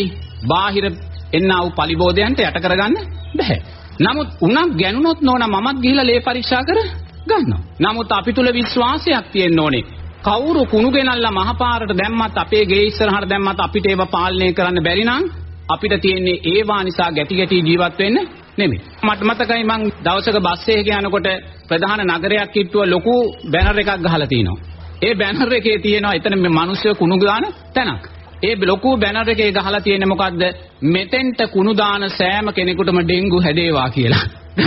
බාහිර එන්නා වූ පලිබෝධයන්ට යට කරගන්න බැහැ. නමුත් උණක් ගැනුනොත් නෝන මමත් ගිහිලා ලේ පරීක්ෂා කර ගන්නවා. නමුත් අපි තුල විශ්වාසයක් තියෙන්න ඕනේ. කවුරු කුණු ගෙනල්ලා මහපාරට දැම්මත් අපේ ගේ ඉස්සරහට දැම්මත් අපිට ඒව පාලනය කරන්න බැරි නම් අපිට තියෙන්නේ ඒවා නිසා ගැටි ගැටි ජීවත් වෙන්න නෙමෙයි. මට මතකයි මං දවසක බස් එකේ යනකොට ප්‍රධාන නගරයක් කිට්ටුව ලොකු බැනර් එකක් ගහලා තිනවා. ඒ බැනර් එකේ තියෙනවා එතන මේ මිනිස්සු කුණු ගාන තැනක්. ඒ ලොකු බැනර් එකේ ගහලා තියෙන්නේ මොකද්ද? මෙතෙන්ට කුණු දාන සෑම කෙනෙකුටම ඩෙන්ගු හැදේවා කියලා.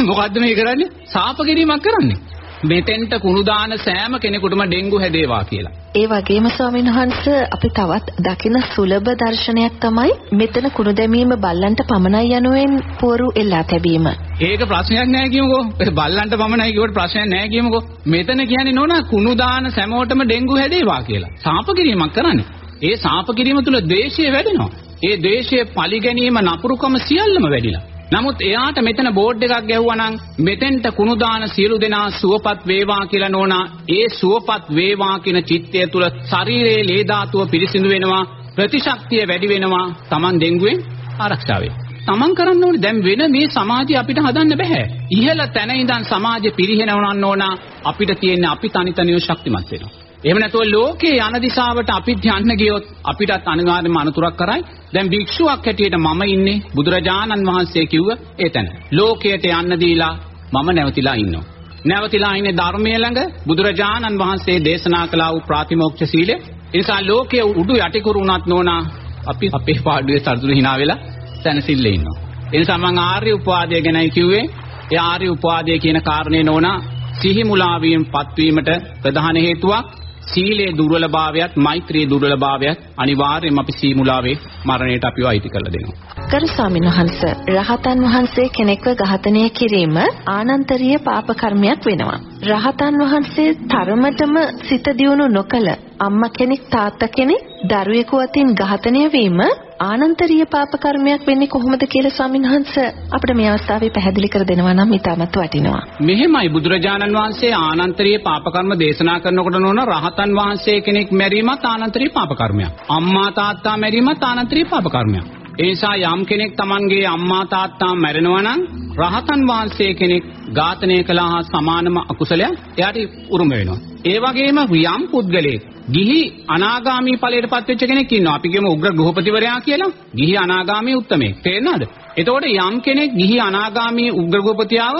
මොකද්ද මේ කරන්නේ? සාප කිරීමක් කරන්නේ. මෙතෙන්ට කුණු දාන සෑම කෙනෙකුටම ඩෙන්ගු හැදේවා කියලා. ඒ වගේම ස්වාමීන් වහන්සේ අපි තවත් දකින සුලභ දර්ශනයක් තමයි මෙතන කුණු දැමීම බල්ලන්ට පමණයි යනුවෙන් පුවරු එල්ලා තැබීම. ඒක ප්‍රශ්නයක් නෑ කියමුකෝ. බල්ලන්ට පමණයි කියවට ප්‍රශ්නයක් නෑ කියමුකෝ. මෙතන කියන්නේ නෝනා කුණු දාන සෑමෝටම ඩෙන්ගු හැදේවා කියලා. සාප කිරීමක් කරන්නේ. ඒ සාප කිරීම තුල ද්වේෂය වැඩෙනවා. ඒ ද්වේෂයේ පලි ගැනීම නපුරුකම සියල්ලම වැඩිලා. නමුත් එයාට මෙතන බෝඩ් එකක් ගැහුවා නම් මෙතෙන්ට කුණු දාන සියලු දෙනා සුවපත් වේවා කියලා නෝනා ඒ සුවපත් වේවා කියන චිත්තය තුල ශරීරයේ ලේ ධාතුව පිරිසිදු වෙනවා ප්‍රතිශක්තිය වැඩි වෙනවා Taman දෙංගුවෙන් ආරක්ෂා වේ. Taman කරන්න ඕනේ දැන් වෙන මේ සමාජය අපිට හදන්න බෑ. ඉහළ තැන ඉඳන් සමාජය පිරිහෙනවන්න ඕන අපිට තියෙන්නේ අපි තනි තනිව ශක්තිමත් වෙනවා. එහෙම නැතුව ලෝකේ යන දිශාවට අපිත් යන්න ගියොත් අපිටත් අනිවාර්යයෙන්ම අනතුරක් කරයි. දැන් භික්ෂුවක් හැටියට මම ඉන්නේ බුදුරජාණන් වහන්සේ කිව්ව එතන. ලෝකයට යන්න දීලා මම නැවතිලා ඉන්නවා. නැවතිලා ඉන්නේ ධර්මයේ ළඟ බුදුරජාණන් වහන්සේ දේශනා කළා වූ ප්‍රාතිමෝක්ෂ සීලය. ඒ නිසා ලෝකයේ උඩු යටිකුරු උනත් නෝනා අපි අපේ පාඩුවේ සතුටු hina වෙලා සැනසille ඉන්නවා. ඒ නිසා මම ආර්ය උපවාදය ගැනයි කිව්වේ. ඒ ආර්ය උපවාදය කියන කාරණේ නෝනා සිහි මුලාවීම පත්වීමට ප්‍රධාන හේතුවක් සීලේ දුර්වලභාවයත් මෛත්‍රියේ දුර්වලභාවයත් අනිවාර්යයෙන්ම අපි සීමුලාවේ මරණයට අපිව අයිති කරලා දෙනවා. ගරු ස්වාමීන් වහන්ස රහතන් වහන්සේ කෙනෙක්ව ඝාතනය කිරීම ආනන්තරීය පාප කර්මයක් වෙනවා. රහතන් වහන්සේ තරමටම සිත දියුණු නොකළ අම්මා කෙනෙක් තාත්තා කෙනෙක් දරුවෙකු අතින් ඝාතනය වීම ආනන්තරීය පාප කර්මයක් වෙන්නේ කොහොමද කියලා ස්වාමීන් වහන්සේ අපිට මේ අවස්ථාවේ පැහැදිලි කර දෙනවා නම් ඉතාමත් වටිනවා. මෙහෙමයි බුදුරජාණන් වහන්සේ ආනන්තරීය පාප කර්ම දේශනා කරනකොට නෝන රහතන් වහන්සේ කෙනෙක් මැරීමත් ආනන්තරීය පාප කර්මයක්. අම්මා තාත්තා මැරීමත් ආනන්තරීය පාප කර්මයක්. ඒ නිසා යම් කෙනෙක් Tamanගේ අම්මා තාත්තා මැරෙනවා නම් රහතන් වහන්සේ කෙනෙක් ඝාතනය කළා හා සමානම අකුසලයක් එයාට උරුම වෙනවා. ඒ වගේම යම් පුද්ගලෙක් ගිහි අනාගාමී ඵලයටපත් වෙච්ච කෙනෙක් ඉන්නවා. අපි කියමු උග්‍ර ගෘහපතිවරයා කියලා. ගිහි අනාගාමී උත්තමයෙක්. තේරෙනවද? එතකොට යම් කෙනෙක් ගිහි අනාගාමී උග්‍ර ගෘහපතියාව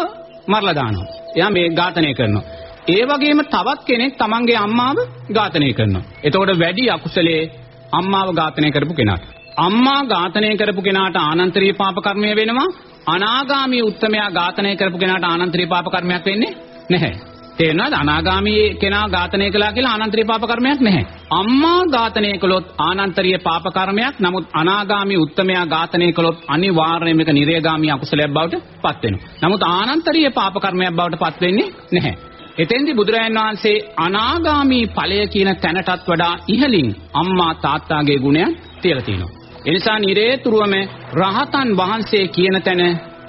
මරලා දානවා. එයා මේ ඝාතනය කරනවා. ඒ වගේම තවත් කෙනෙක් තමන්ගේ අම්මාව ඝාතනය කරනවා. එතකොට වැඩි අකුසලයේ අම්මාව ඝාතනය කරපු කෙනාට. අම්මා ඝාතනය කරපු කෙනාට ආනන්තරීය පාප කර්මය වෙනවා. අනාගාමී උත්තමයා ඝාතනය කරපු කෙනාට ආනන්තරීය පාප කර්මයක් වෙන්නේ නැහැ. තේරෙනවද? අනාගාමී කෙනා ඝාතනය කළා කියලා ආනන්තරීය පාප කර්මයක් නැහැ. අම්මා ඝාතනය කළොත් ආනන්තරීය පාප කර්මයක්. නමුත් අනාගාමී උත්තමයා ඝාතනය කළොත් අනිවාර්යයෙන්ම මේක නිරේගාමී අකුසලයක් බවට පත් වෙනවා. නමුත් ආනන්තරීය පාප කර්මයක් බවට පත් වෙන්නේ නැහැ. එතෙන්දී බුදුරජාණන් වහන්සේ අනාගාමී ඵලය කියන තැනටත් වඩා ඉහළින් අම්මා තාත්තාගේ ගුණයන් තියලා තියෙනවා. එනිසා නිරේතුරුවම රහතන් වහන්සේ කියන තැන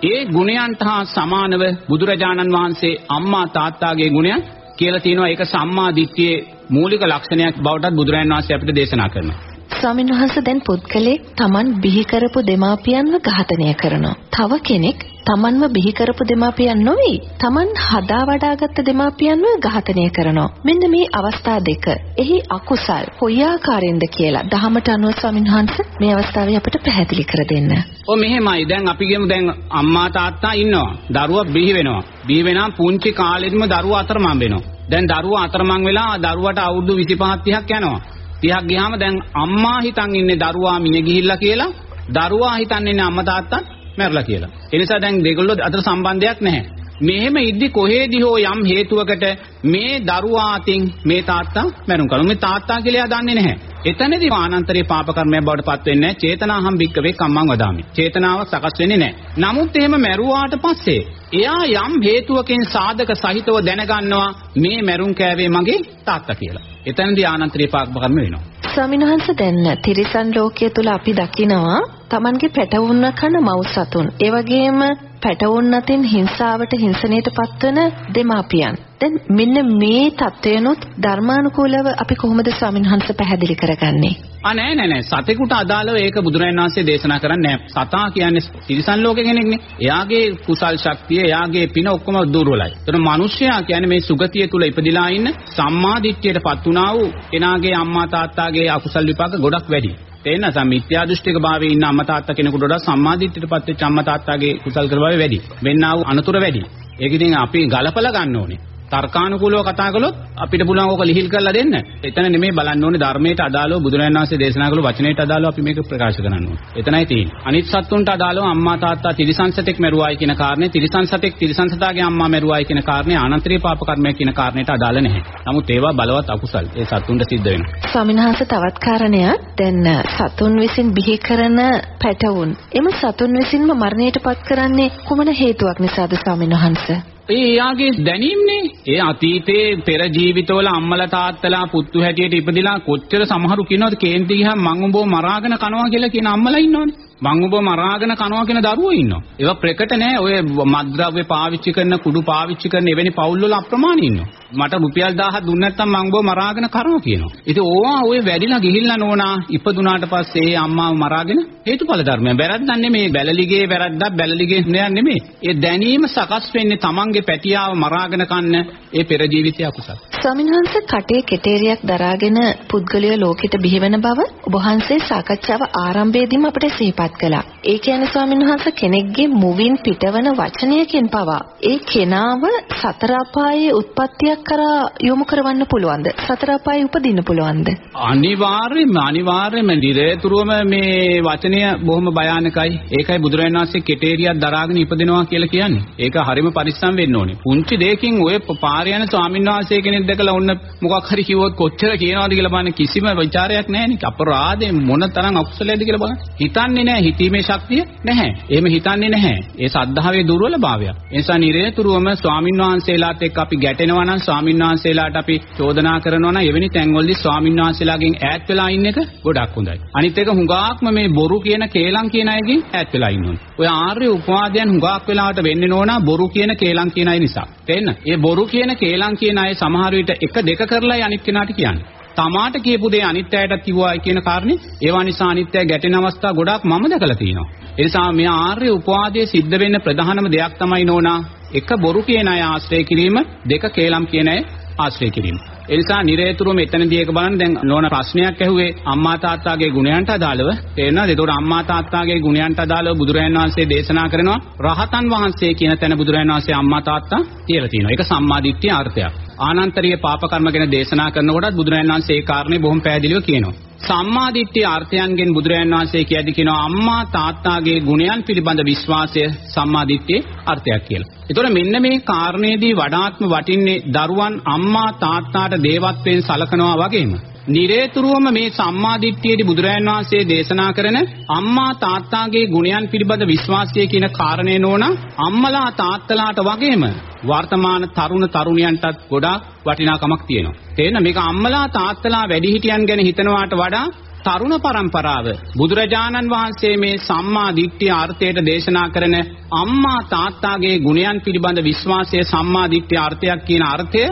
ඒ ගුණයන්ට හා සමානව බුදුරජාණන් වහන්සේ අම්මා තාත්තාගේ ගුණයන් කියලා තියෙනවා ඒක සම්මා දිට්ඨියේ මූලික ලක්ෂණයක් බවටත් බුදුරජාණන් වහන්සේ අපිට දේශනා කරනවා. ස්වාමීන් වහන්සේ දැන් පුද්ගලෙක් Taman බිහි කරපු දෙමාපියන්ව ඝාතනය කරනවා. තව කෙනෙක් Tamanව බිහි කරපු දෙමාපියන් නොවේ. Taman හදා වඩාගත්ත දෙමාපියන්ව ඝාතනය කරනවා. මෙන්න මේ අවස්ථා දෙක. එහි අකුසල් කොයි ආකාරයෙන්ද කියලා දහමට අනුව ස්වාමීන් වහන්සේ මේ අවස්ථාවේ අපිට පැහැදිලි කර දෙන්න. ඔව් මෙහෙමයි. දැන් අපි කියමු දැන් අම්මා තාත්තා ඉන්නවා. දරුවා බිහි වෙනවා. බිහි වෙනා පුංචි කාලෙදිම දරුවා අතරමං වෙනවා. දැන් දරුවා අතරමං වෙලා දරුවට අවුරුදු 25 30ක් යනවා. 30ක් ගියාම දැන් අම්මා හිතන් ඉන්නේ දරුවා මිය ගිහිල්ලා කියලා දරුවා හිතන්නේ නේ අම්මා තාත්තා මැරලා කියලා. ඒ නිසා දැන් දෙගොල්ලෝ අතර සම්බන්ධයක් නැහැ. මෙහෙම ඉද්දි කොහේදී හෝ යම් හේතුවකට මේ දරුවා අතින් මේ තාත්තා මැරුම් කළා. මේ තාත්තා කියලා දන්නේ නැහැ. එතනදී ආනන්තරේ පාප කර්මයක් බවට පත් වෙන්නේ නැහැ. චේතනාහම් භික්කවේ කම්මං වදාමි. චේතනාව සකස් වෙන්නේ නැහැ. නමුත් එහෙම මැරුවාට පස්සේ එයා යම් හේතුවකින් සාධක සහිතව දැනගන්නවා මේ මැරුම් කෑවේ මගේ තාත්තා කියලා. එතනදී ආනන්තරේ පාප කර්ම වෙනවා. ස්වාමින්වහන්ස දැන් තිරිසන් ලෝකයේ තුල අපි දකිනවා Tamanගේ පැටවුන්න කන මව් සතුන්. ඒ වගේම පැටවුන් අතින් හිංසාවට හිංසනයට පත්වන දෙමාපියන්. දැන් මෙන්න මේ தත්වයනොත් ධර්මානුකූලව අපි කොහොමද ස්වාමින්වහන්ස පැහැදිලි කරගන්නේ? ආ නෑ නෑ නෑ සතෙකුට අදාළව ඒක බුදුරජාණන් වහන්සේ දේශනා කරන්නේ නෑ. සතා කියන්නේ තිරිසන් ලෝකේ කෙනෙක්නේ. එයාගේ කුසල් ශක්තිය, එයාගේ පින ඔක්කොම දුර්වලයි. ඒතර මිනිස්සයා කියන්නේ මේ සුගතිය තුල ඉපදිලා ඉන්න සම්මා දිට්ඨියටපත් වුණා වූ එනාගේ අම්මා තාත්තාගේ අකුසල් විපාක ගොඩක් වැඩි. තේන්න සම්මිත්‍යා දෘෂ්ටික භාවයේ ඉන්න අම්මා තාත්තා කෙනෙකුට වඩා සම්මාදිට්ඨියටපත් වෙච්ච අම්මා තාත්තාගේ කුසල් කරභාවය වැඩි. වෙන්නා වූ අනතුරු වැඩි. ඒක ඉතින් අපි ගලපලා ගන්න ඕනේ. තර්කානුකූලව කතා කළොත් අපිට පුළුවන් ඕක ලිහිල් කරලා දෙන්න. එතන නෙමෙයි බලන්න ඕනේ ධර්මයට අදාළව බුදුරජාණන් වහන්සේ දේශනා කළ වචනයට අදාළව අපි මේක ප්‍රකාශ කරන්න ඕනේ. එතනයි තියෙන්නේ. අනිත් සත්තුන්ට අදාළව අම්මා තාත්තා තිරිසන්සතෙක් මැරුවායි කියන කාරණේ තිරිසන්සතෙක් තිරිසන්සතාගේ අම්මා මැරුවායි කියන කාරණේ ආනන්තරීය පාප කර්මයක් කියන කාරණේට අදාළ නැහැ. නමුත් ඒවා බලවත් අකුසල්. ඒ සත්තුන්ට සිද්ධ වෙනවා. ස්වාමින්වහන්ස තවත් කාරණයක් දැන් සතුන් විසින් බිහි කරන පැටවුන් එම සතුන් විසින්ම මරණයටපත් කරන්නේ කුමන හේතුවක් නිසාද ස්වාමින්වහන්ස? ඒ එයාගේ දැනීමනේ. ඒ අතීතේ පෙර ජීවිතවල අම්මලා තාත්තලා පුත්තු හැටියට ඉපදිලා කොච්චර සමහරු කියනවාද කේන්ති ගියහම මං උඹව මරාගෙන කනවා කියලා කියන අම්මලා ඉන්නවනේ. මං උඹව මරාගෙන කනවා කියන දරුවෝ ඉන්නවා. ඒවා ප්‍රකට නෑ. ඔය මත්ද්‍රව්‍ය පාවිච්චි කරන කුඩු පාවිච්චි කරන එවැනි පවුල් වල අප්‍රමාණ ඉන්නවා. මට රුපියල් 1000 දුන්න නැත්නම් මං උඹව මරාගෙන කරනවා කියනවා. ඉතින් ඕවා ඔය වැඩිලා ගිහිල්ලා නෝනා ඉපදුනාට පස්සේ ඒ අම්මාව මරාගෙන හේතුඵල ධර්මය. වැරද්දක් නෙමේ. බැලලිගේ වැරද්දක් බැලලිගේ නෑ නෙමේ. ඒ දැනීම සකස් වෙන්නේ තමන්ගේ පැටියාව මරාගෙන කන්න ඒ පෙර ජීවිතය අකුසල. ස්වාමින්වහන්ස කටේ කෙටේරියක් දරාගෙන පුද්ගලය ලෝකෙට බිහිවෙන බව ඔබ වහන්සේ සාකච්ඡාව ආරම්භයේදීම අපිට සිහිපත් කළා. ඒ කියන්නේ ස්වාමින්වහන්ස කෙනෙක්ගේ මුවින් පිටවන වචනයකින් පවා ඒ කෙනාව සතර අපායේ උත්පත්තියක් කරා යොමු කරවන්න පුළුවන්ද? සතර අපායේ උපදින්න පුළුවන්ද? අනිවාර්යයෙන්ම අනිවාර්යයෙන්ම දිරේතුරුවම මේ වචනය බොහොම භයානකයි. ඒකයි බුදුරජාණන් වහන්සේ කෙටේරියක් දරාගෙන ඉපදිනවා කියලා කියන්නේ. ඒක හරිම පරිස්සම් වෙන්න ඕනේ. පුංචි දෙයකින් ඔය පාරේ යන ස්වාමීන් වහන්සේ කෙනෙක් දැකලා ඔන්න මොකක් හරි කිව්වොත් කොච්චර කියනවද කියලා බලන්න කිසිම ਵਿਚාරයක් නැහැ නේ. අපරාධේ මොන තරම් අකුසලයක්ද කියලා බලන්න. හිතන්නේ නැහැ හිතීමේ ශක්තිය නැහැ. එහෙම හිතන්නේ නැහැ. ඒ සද්ධාවේ දුර්වලභාවයක්. ඒ නිසා නිරේතුරුවම ස්වාමීන් වහන්සේලාත් එක්ක අපි ගැටෙනවා නම් ස්වාමීන් වහන්සේලාට අපි චෝදනා කරනවා නම් එවැනි තැන්වලදී ස්වාමීන් වහන්සේලාගෙන් ඈත් වෙලා ඉන්න එක ගොඩක් හොඳයි. අනිත් එක හුඟාක්ම මේ බොරු කියන කේලම් කියන අයගෙන් ඈත් වෙලා ඉන්න ඕනේ. ඔය ආර්ය උපවාදයන් හුඟක් වෙලාවට වෙන්නේ නෝනා බොරු කියන කේලම් කියන අය නිසා. තේන්න? ඒ බොරු කියන කේලම් කියන අය සමහර විට එක දෙක කරලායි අනිත් කෙනාට කියන්නේ. තමාට කියපු දේ අනිත් අයටත් කිව්වා කියන කාරණේ ඒවා නිසා අනිත් අය ගැටෙන අවස්ථා ගොඩාක් මම දැකලා තියෙනවා. ඒ නිසා මේ ආර්ය උපවාදයේ සිද්ධ වෙන්න ප්‍රධානම දෙයක් තමයි නෝනා එක බොරු කියන අය ආශ්‍රය කිරීම දෙක කේලම් කියන අය ආශ්‍රය කිරීම. ඒ නිසා නිරේතුරුව මෙතනදී ඒක බලන්න දැන් නෝන ප්‍රශ්නයක් ඇහුවේ අම්මා තාත්තාගේ ගුණයන්ට අදාළව තේරෙනවද? ඒතකොට අම්මා තාත්තාගේ ගුණයන්ට අදාළව බුදුරජාණන් වහන්සේ දේශනා කරනවා රහතන් වහන්සේ කියන තැන බුදුරජාණන් වහන්සේ අම්මා තාත්තා කියලා තියෙනවා. ඒක සම්මාදිට්ඨිය අර්ථයක්. ආනන්තරීය පාප කර්ම ගැන දේශනා කරනකොටත් බුදුරජාණන් වහන්සේ ඒ කාරණේ බොහොම පැහැදිලිව කියනවා. සම්මාදිට්ඨිය අර්ථයන්ගෙන් බුදුරජාණන් වහන්සේ කියද්දි කියනවා අම්මා තාත්තාගේ ගුණයන් පිළිබඳ විශ්වාසය සම්මාදිට්ඨියේ අර්ථයක් කියලා. ඒතකොට මෙන්න මේ කාරණේදී වඩාත්ම වටින්නේ දරුවන් අම්මා තාත්තාට දේවත්වයෙන් සලකනවා වගේම නිරේතුරුවම මේ සම්මාදිට්ඨියේදී බුදුරජාන් වහන්සේ දේශනා කරන අම්මා තාත්තාගේ ගුණයන් පිළිබඳ විශ්වාසය කියන කාරණේ නෝන අම්මලා තාත්තලාට වගේම වර්තමාන තරුණ තරුණියන්ටත් ගොඩාක් වටිනාකමක් තියෙනවා. තේන්න මේක අම්මලා තාත්තලා වැඩිහිටියන් ගැන හිතනවාට වඩා තරුණ પરම්පරාව බුදුරජාණන් වහන්සේ මේ සම්මා දිට්ඨිය අර්ථයට දේශනා කරන අම්මා තාත්තාගේ ගුණයන් පිළිබඳ විශ්වාසය සම්මා දිට්ඨිය අර්ථයක් කියන අර්ථය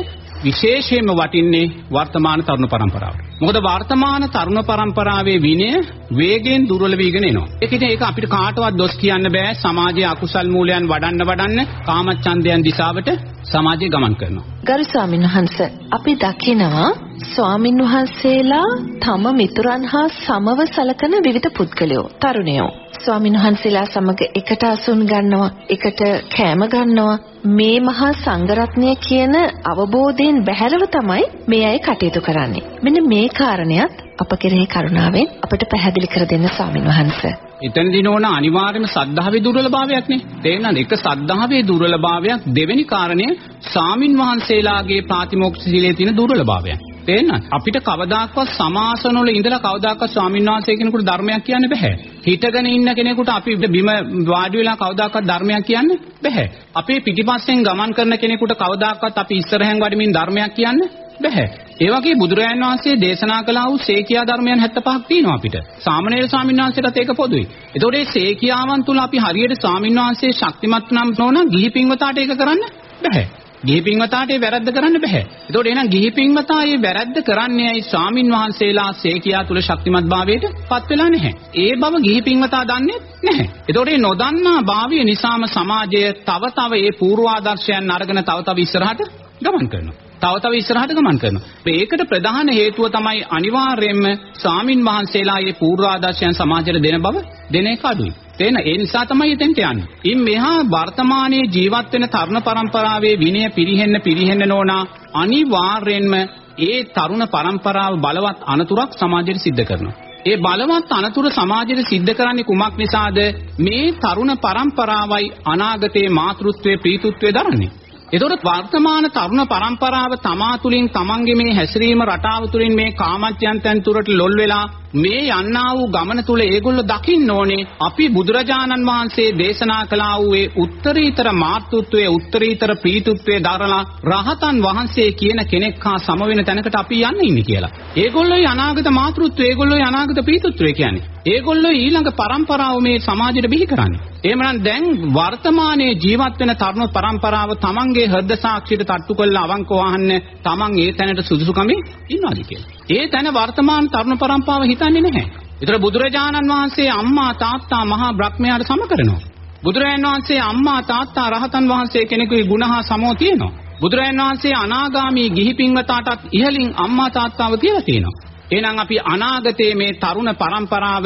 විශේෂයෙන්ම වටින්නේ වර්තමාන තරුණ පරම්පරාවට. මොකද වර්තමාන තරුණ පරම්පරාවේ විනය වේගයෙන් දුර්වල වීගෙන එනවා. ඒක ඉතින් ඒක අපිට කාටවත් දොස් කියන්න බෑ. සමාජයේ අකුසල් මූලයන් වඩන්න වඩන්න කාමච්ඡන්දයන් දිශාවට සමාජය ගමන් කරනවා. ගරු ස්වාමින්වහන්ස අපි දකිනවා ස්වාමින්වහන්සේලා තම මිතුරන් හා සමව සලකන විවිධ පුද්ගලයෝ, තරුණයෝ ස්වාමීන් වහන්සේලා සමග එකට අසුන් ගන්නවා එකට කෑම ගන්නවා මේ මහා සංඝරත්නය කියන අවබෝධයෙන් බැහැරව තමයි මේ අය කටයුතු කරන්නේ මෙන්න මේ කාරණයක් අප කෙරෙහි කරුණාවෙන් අපට පැහැදිලි කර දෙන්න ස්වාමීන් වහන්සේ එතනදී නෝන අනිවාර්යයෙන්ම සද්ධාවේ දුර්වලභාවයක් නේ. තේරෙනවද? එක සද්ධාවේ දුර්වලභාවයක් දෙවෙනි කාරණය සාමින් වහන්සේලාගේ ප්‍රාතිමෝක්ෂ සීලයේ තියෙන දුර්වලභාවයක්. තේරෙනවද? අපිට කවදාකවත් සමාසන වල ඉඳලා කවදාකවත් ස්වාමීන් වහන්සේ කෙනෙකුට ධර්මයක් කියන්න බෑ. හිටගෙන ඉන්න කෙනෙකුට අපි බිම වාඩි වෙලා කවදාකවත් ධර්මයක් කියන්න බෑ. අපේ පිටිපස්සෙන් ගමන් කරන කෙනෙකුට කවදාකවත් අපි ඉස්සරහෙන් වඩමින් ධර්මයක් කියන්න බෑ. ඒ වගේ බුදුරජාණන් වහන්සේ දේශනා කළා වූ සේකියා ධර්මයන් 75ක් තියෙනවා අපිට. සාමණේර ස්වාමීන් වහන්සේටත් ඒක පොදුයි. ඒතකොට මේ සේකියාවන් තුල අපි හරියට ස්වාමීන් වහන්සේ ශක්තිමත් නම් නොන ගිහි පින්වතාට ඒක කරන්න බෑ. ගිහි පින්වතාට ඒ වැරද්ද කරන්න බෑ. ඒතකොට එහෙනම් ගිහි පින්වතා මේ වැරද්ද කරන්නේ ඇයි ස්වාමින් වහන්සේලා සේකියා තුල ශක්තිමත් භාවයට පත් වෙලා නැහැ. ඒ බව ගිහි පින්වතා දන්නේ නැහැ. ඒතකොට මේ නොදන්නා භාවය නිසාම සමාජය තව තව මේ පූර්වාදර්ශයන් අරගෙන තව තව ඉස්සරහට ගමන් කරනවා. තව තව ඉස්සරහට ගමන් කරනවා. මේකට ප්‍රධාන හේතුව තමයි අනිවාර්යයෙන්ම සාමින් වහන්සේලාගේ පූර්වාදර්ශයන් සමාජයට දෙන බව දෙන එක අඩුයි. තේන ඒ නිසා තමයි එතෙන්ට යන්නේ. ඉන් මෙහා වර්තමානයේ ජීවත් වෙන තරුණ පරම්පරාවේ විනය පිරිහෙන්න පිරිහෙන්න නෝනා අනිවාර්යෙන්ම ඒ තරුණ පරම්පරාව බලවත් අනතුරක් සමාජයට සිද්ධ කරනවා. ඒ බලවත් අනතුර සමාජයට සිද්ධ කරන්නේ කුමක් නිසාද? මේ තරුණ පරම්පරාවයි අනාගතයේ මාතෘත්වයේ ප්‍රීතුත්වයේ දරන්නේ. එතකොට වර්තමාන තරුණ පරම්පරාව තමා තුළින් තමන්ගේ මේ හැසිරීම රටාව තුළින් මේ කාමච්ඡයන්තයන් තුරට ලොල් වෙලා මේ යන්නා වූ ගමන තුල ඒගොල්ලෝ දකින්න ඕනේ අපි බුදුරජාණන් වහන්සේ දේශනා කළා වූ ඒ උත්තරීතර මාතෘත්වයේ උත්තරීතර පීතුත්වයේ දරලා රහතන් වහන්සේ කියන කෙනෙක් හා සම වෙන තැනකට අපි යන්න ඉන්නේ කියලා. ඒගොල්ලෝයි අනාගත මාතෘත්වය, ඒගොල්ලෝයි අනාගත පීතුත්වය කියන්නේ. ඒගොල්ලෝ ඊළඟ පරම්පරාව මේ සමාජයට බිහි කරන්නේ. එහෙමනම් දැන් වර්තමානයේ ජීවත් වෙන තරුණ පරම්පරාව තමන්ගේ හෘද සාක්ෂියට තට්ටු කරලා අවංකව අහන්න තමන් ඒ තැනට සුදුසුකමින් ඉන්නවාද කියලා. ඒ තැන වර්තමාන තරුණ પરම්පරාව හිතන්නේ නැහැ. ඒතර බුදුරජාණන් වහන්සේ අම්මා තාත්තා මහා බ්‍රහ්මයාට සම කරනවා. බුදුරජාණන් වහන්සේ අම්මා තාත්තා රහතන් වහන්සේ කෙනෙකුගේ ගුණ හා සමෝ තියෙනවා. බුදුරජාණන් වහන්සේ අනාගාමී ගිහි පින්වතාටත් ඉහළින් අම්මා තාත්තාව කියලා තියෙනවා. එහෙනම් අපි අනාගතයේ මේ තරුණ පරම්පරාව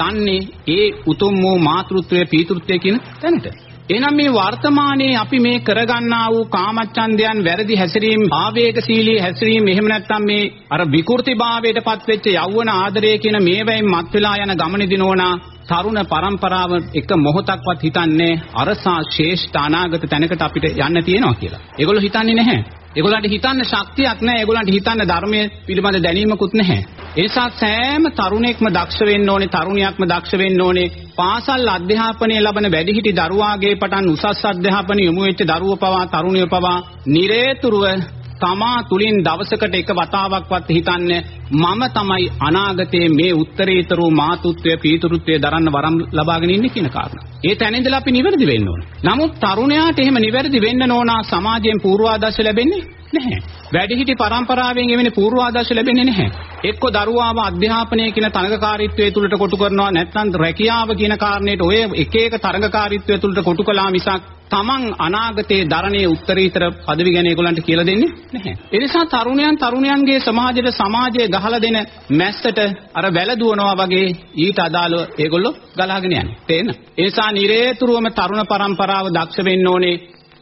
යන්නේ ඒ උතුම් වූ මාතෘත්වයේ පීතෘත්වයේ කියන තැනට. එහෙනම් මේ වර්තමානයේ අපි මේ කරගන්නා වූ කාමච්ඡන්දයන් වැරදි හැසිරීම ආවේගශීලී හැසිරීම එහෙම නැත්නම් මේ අර විකෘතිභාවයටපත් වෙච්ච යෞවන ආදරය කියන මේවයින් මත් වෙලා යන ගමනේදී නෝනා තරුණ පරම්පරාව එක මොහොතක්වත් හිතන්නේ අරසා ශ්‍රේෂ්ඨ අනාගත තැනකට අපිට යන්න තියෙනවා කියලා. ඒගොල්ලෝ හිතන්නේ නැහැ. ඒගොල්ලන්ට හිතන්න ශක්තියක් නැහැ. ඒගොල්ලන්ට හිතන්න ධර්මයේ පිළිබඳ දැනීමකුත් නැහැ. ඒ නිසා සෑම තරුණෙක්ම දක්ෂ වෙන්න ඕනේ, තරුණියක්ම දක්ෂ වෙන්න ඕනේ. පාසල් අධ්‍යාපනය ලබන වැඩිහිටි දරුවාගේ පටන් උසස් අධ්‍යාපනය යොමු වෙච්ච දරුවෝ පවා තරුණියෝ පවා නිරේතුරුව තමා තුලින් දවසකට එක වතාවක්වත් හිතන්නේ මම තමයි අනාගතයේ මේ උත්තරීතර වූ මාතුත්වය පීතුරුත්වය දරන්න වරම් ලබාගෙන ඉන්නේ කියන කාරණා. ඒ තැන ඉඳලා අපි නිවැරදි වෙන්න ඕන. නමුත් තරුණයාට එහෙම නිවැරදි වෙන්න නෝනා සමාජයෙන් පූර්වාදර්ශ ලැබෙන්නේ නැහැ. වැඩිහිටි පරම්පරාවෙන් එවැනි පූර්වාදර්ශ ලැබෙන්නේ නැහැ. එක්ක දරුවාව අධ්‍යාපනය කියන තරඟකාරීත්වයේ තුලට කොටු කරනවා නැත්නම් රැකියාව කියන කාරණේට ඔය එක එක තරඟකාරීත්වය තුලට කොටු කළා මිසක් තමන් අනාගතයේ දරණයේ උත්තරීතර পদවි ගැන ඒගොල්ලන්ට කියලා දෙන්නේ නැහැ. ඒ නිසා තරුණයන් තරුණයන්ගේ සමාජයට සමාජයේ ගහලා දෙන මැස්සට අර වැළදුවනවා වගේ ඊට අදාළව ඒගොල්ලෝ ගලාගෙන යන්නේ. තේන? ඒ නිසා නිරේතුරුවම තරුණ පරම්පරාව දක්ෂ වෙන්න ඕනේ.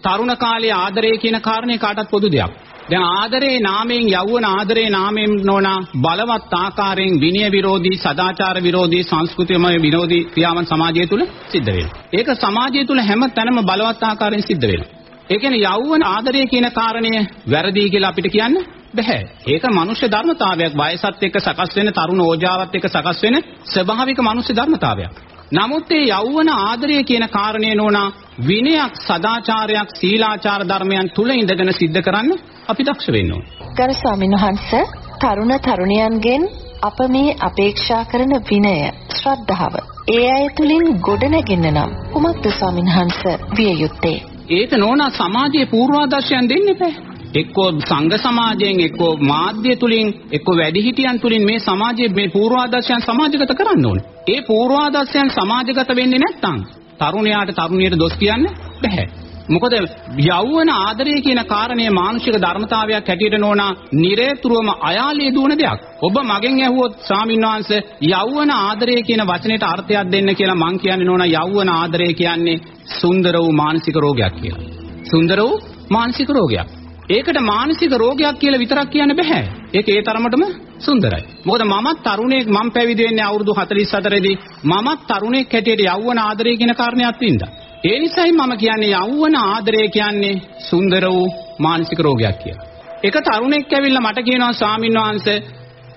තරුණ කාලයේ ආදරය කියන කාරණේ කාටත් පොදු දෙයක්. දැන් ආදරේ නාමයෙන් යවුවන ආදරේ නාමයෙන් නොනා බලවත් ආකාරයෙන් විනය විරෝධී සදාචාර විරෝධී සංස්කෘතියමය විරෝධී ක්‍රියාවන් සමාජය තුල සිද්ධ වෙනවා. ඒක සමාජය තුල හැම තැනම බලවත් ආකාරයෙන් සිද්ධ වෙනවා. ඒ කියන්නේ යවුවන ආදරය කියන කාරණය වැරදි කියලා අපිට කියන්න බෑ. ඒක මනුෂ්‍ය ධර්මතාවයක්. වයසත් එක්ක සකස් වෙන තරුණ ඕජාවත් එක්ක සකස් වෙන ස්වභාවික මනුෂ්‍ය ධර්මතාවයක්. නමුත් ඒ යෞවන ආදරය කියන කාරණේ නෝනා විනයක් සදාචාරයක් සීලාචාර ධර්මයන් තුල ඉඳගෙන සිද්ධ කරන්න අපි දක්ෂ වෙන්න ඕනේ. ගරු ස්වාමීන් වහන්සේ තරුණ තරුණියන්ගෙන් අප මේ අපේක්ෂා කරන විනය ශ්‍රද්ධාව ඒ අය තුලින් ගොඩනැගෙන්න නම් කුමක්ද ස්වාමීන් වහන්සේ විය යුත්තේ? ඒක නෝනා සමාජයේ පූර්වාදර්ශයන් දෙන්න එපා. එක්කෝ සංඝ සමාජයෙන් එක්කෝ මාධ්‍ය තුලින් එක්කෝ වැඩිහිටියන් තුලින් මේ සමාජයේ මේ පූර්වාදර්ශයන් සමාජගත කරන්න ඕනේ. ඒ පූර්වාදර්ශයන් සමාජගත වෙන්නේ නැත්නම් තරුණයාට තරුණියට දොස් කියන්න බෑ. මොකද යෞවන ආදරය කියන කාරණය මානසික ධර්මතාවයක් හැටියට නෝනා නිරේතුරුවම අයාලේ දුවන දෙයක්. ඔබ මගෙන් ඇහුවොත් ස්වාමින්වහන්සේ යෞවන ආදරය කියන වචනයට අර්ථයක් දෙන්න කියලා මං කියන්නේ නෝනා යෞවන ආදරය කියන්නේ සුන්දර වූ මානසික රෝගයක් කියලා. සුන්දර වූ මානසික රෝගයක්. ඒකට මානසික රෝගයක් කියලා විතරක් කියන්න බෑ. ඒක ඒ තරමටම සුන්දරයි. මොකද මමත් තරුණයෙක් මම පැවිදි වෙන්නේ අවුරුදු 44 දී මමත් තරුණයෙක් හැටියට යෞවන ආදරය කියන කාරණයක් වින්දා. ඒ නිසායි මම කියන්නේ යෞවන ආදරය කියන්නේ සුන්දර වූ මානසික රෝගයක් කියලා. එක තරුණෙක් ඇවිල්ලා මට කියනවා ස්වාමීන් වහන්සේ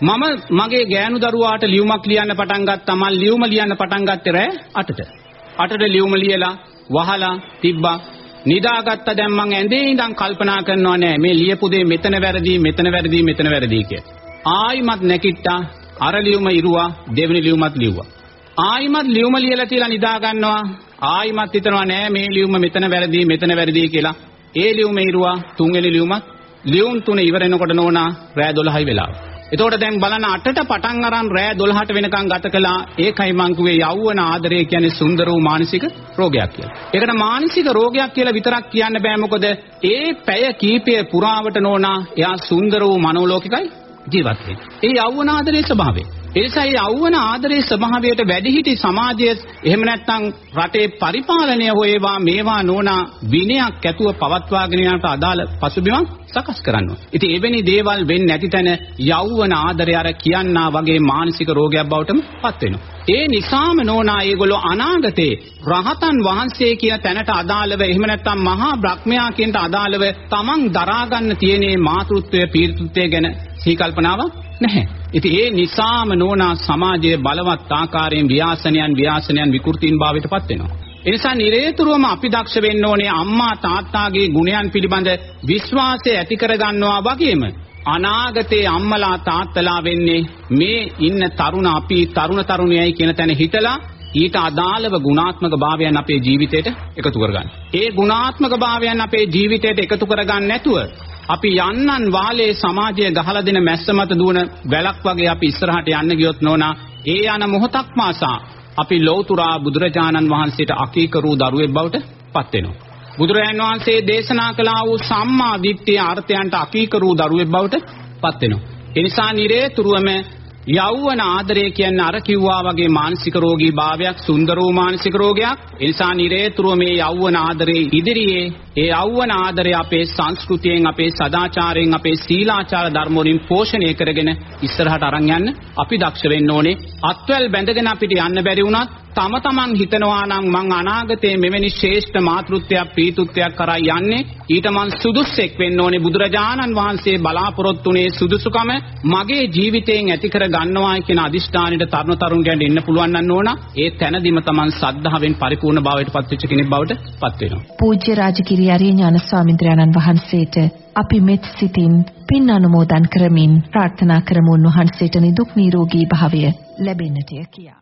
මම මගේ ගෑනු දරුවාට ලියුමක් ලියන්න පටන් ගත්තා. මම ලියුම ලියන්න පටන් ගත්තේ රෑ 8ට. 8ට ලියුම ලියලා වහලා තිබ්බා. නිදාගත්ත දැන් මං ඇඳේ ඉඳන් කල්පනා කරනවා නෑ මේ ලියපු දේ මෙතන වැරදි මෙතන වැරදි මෙතන වැරදි කියලා. ආයිමත් නැකිට්ටා අර ලියුම ඉරුවා දෙවෙනි ලියුමත් ලිව්වා. ආයිමත් ලියුම ලියලා තියලා නිදා ගන්නවා ආයිමත් හිතනවා නෑ මේ ලියුම මෙතන වැරදි මෙතන වැරදි කියලා. ඒ ලියුම ඉරුවා තුන්වෙනි ලියුමත් ලියුම් තුන ඉවරනකොට නෝනා රෑ 12යි වෙලාව. එතකොට දැන් බලන්න 8ට පටන් අරන් රෑ 12ට වෙනකන් ගත කළා. ඒකයි මං කිව්වේ යෞවන ආදරය කියන්නේ සුන්දර වූ මානසික රෝගයක් කියලා. ඒකට මානසික රෝගයක් කියලා විතරක් කියන්න බෑ මොකද ඒ පැය කීපය පුරාවට නෝනා එයා සුන්දර වූ මනෝලෝකිකයි ජීවත් වෙන්නේ. ඒ යෞවන ආදරයේ ස්වභාවය. එනිසා මේ යෞවන ආදරයේ ස්වභාවයට වැඩිහිටි සමාජයේ එහෙම නැත්නම් රටේ පරිපාලනය හොයවා මේවා නෝනා විනයක් ඇතුව පවත්වාගෙන යනට අදාළ පසුබිමක් සකස් කරන්න ඕනේ. ඉතින් එවැනි දේවල් වෙන්නේ නැති තැන යෞවන ආදරය අර කියන්නා වගේ මානසික රෝගයක් බවටම පත් වෙනවා. ඒ නිසාම නෝනා ඒගොල්ලෝ අනාගතේ රහතන් වහන්සේ කියන තැනට අදාළව එහෙම නැත්නම් මහා බ්‍රහ්මයා කියනට අදාළව තමන් දරා ගන්න තියෙන මාතෘත්වය පීර්තෘත්වය ගැන සිහි කල්පනාවක් නැහැ. ඉතින් ඒ නිසාම නෝනා සමාජයේ බලවත් ආකාරයෙන් ව්‍යාසනයන් ව්‍යාසනයන් විකෘතීන් භාවයට පත් වෙනවා. එනිසා නිරේතුරුවම අපි දක්ෂ වෙන්න ඕනේ අම්මා තාත්තාගේ ගුණයන් පිළිබඳ විශ්වාසය ඇති කරගන්නවා වගේම අනාගතේ අම්මලා තාත්තලා වෙන්නේ මේ ඉන්න තරුණ අපි තරුණ තරුණියයි කියන තැන හිතලා ඊට අදාළව ගුණාත්මක භාවයන් අපේ ජීවිතයට එකතු කරගන්න. ඒ ගුණාත්මක භාවයන් අපේ ජීවිතයට එකතු කරගන්න නැතුව අපි යන්නන් වාලේ සමාජය ගහලා දෙන මැස්ස මත දුවන වැලක් වගේ අපි ඉස්සරහට යන්න ගියොත් නෝනා ඒ යන මොහොතක් මාසා අපි ලෞතුරා බුදුරජාණන් වහන්සේට අකීකරු දරුවෙක් බවට පත් වෙනවා. බුදුරජාණන් වහන්සේ දේශනා කළා වූ සම්මා දිට්ඨිය අර්ථයන්ට අකීකරු දරුවෙක් බවට පත් වෙනවා. ඒ නිසා නිරේතුරුවම යෞවන ආදරය කියන්නේ අර කිව්වා වගේ මානසික රෝගී භාවයක් සුන්දර වූ මානසික රෝගයක් ඒ නිසා නිරේතුරුව මේ යෞවන ආදරේ ඉදිරියේ ඒ යෞවන ආදරය අපේ සංස්කෘතියෙන් අපේ සදාචාරයෙන් අපේ සීලාචාර ධර්ම වලින් පෝෂණය කරගෙන ඉස්සරහට අරන් යන්න අපි දක්ෂ වෙන්න ඕනේ. අත්වැල් බැඳගෙන අපිට යන්න බැරි වුණත් තම තමන් හිතනවා නම් මං අනාගතයේ මෙවැනි ශ්‍රේෂ්ඨ මාතෘත්වයක් පීතුත්වයක් කරා යන්නේ. ඊට මං සුදුස්සෙක් වෙන්න ඕනේ. බුදුරජාණන් වහන්සේ බලාපොරොත්තුනේ සුදුසුකම මගේ ජීවිතයෙන් ඇති කර ගන්නවා කියන අදිෂ්ඨානෙට තරුණ තරුණයන්ට එන්න පුළුවන් නම් ඕන. ඒ තැනදීම තමන් සද්ධාවෙන් පරිපූර්ණ භාවයට පත් වෙච්ච කෙනෙක් බවට පත් වෙනවා. පූජ්‍ය රාජගිරි ආර්ය ඥාන ස්වාමීන් වහන්සේට අපි මෙත් සිතින් පින් අනුමෝදන් කරමින් ප්‍රාර්ථනා කරමු. උන්වහන්සේට නිදුක් නිරෝගී භාවය ලැබෙන්නටය කියා.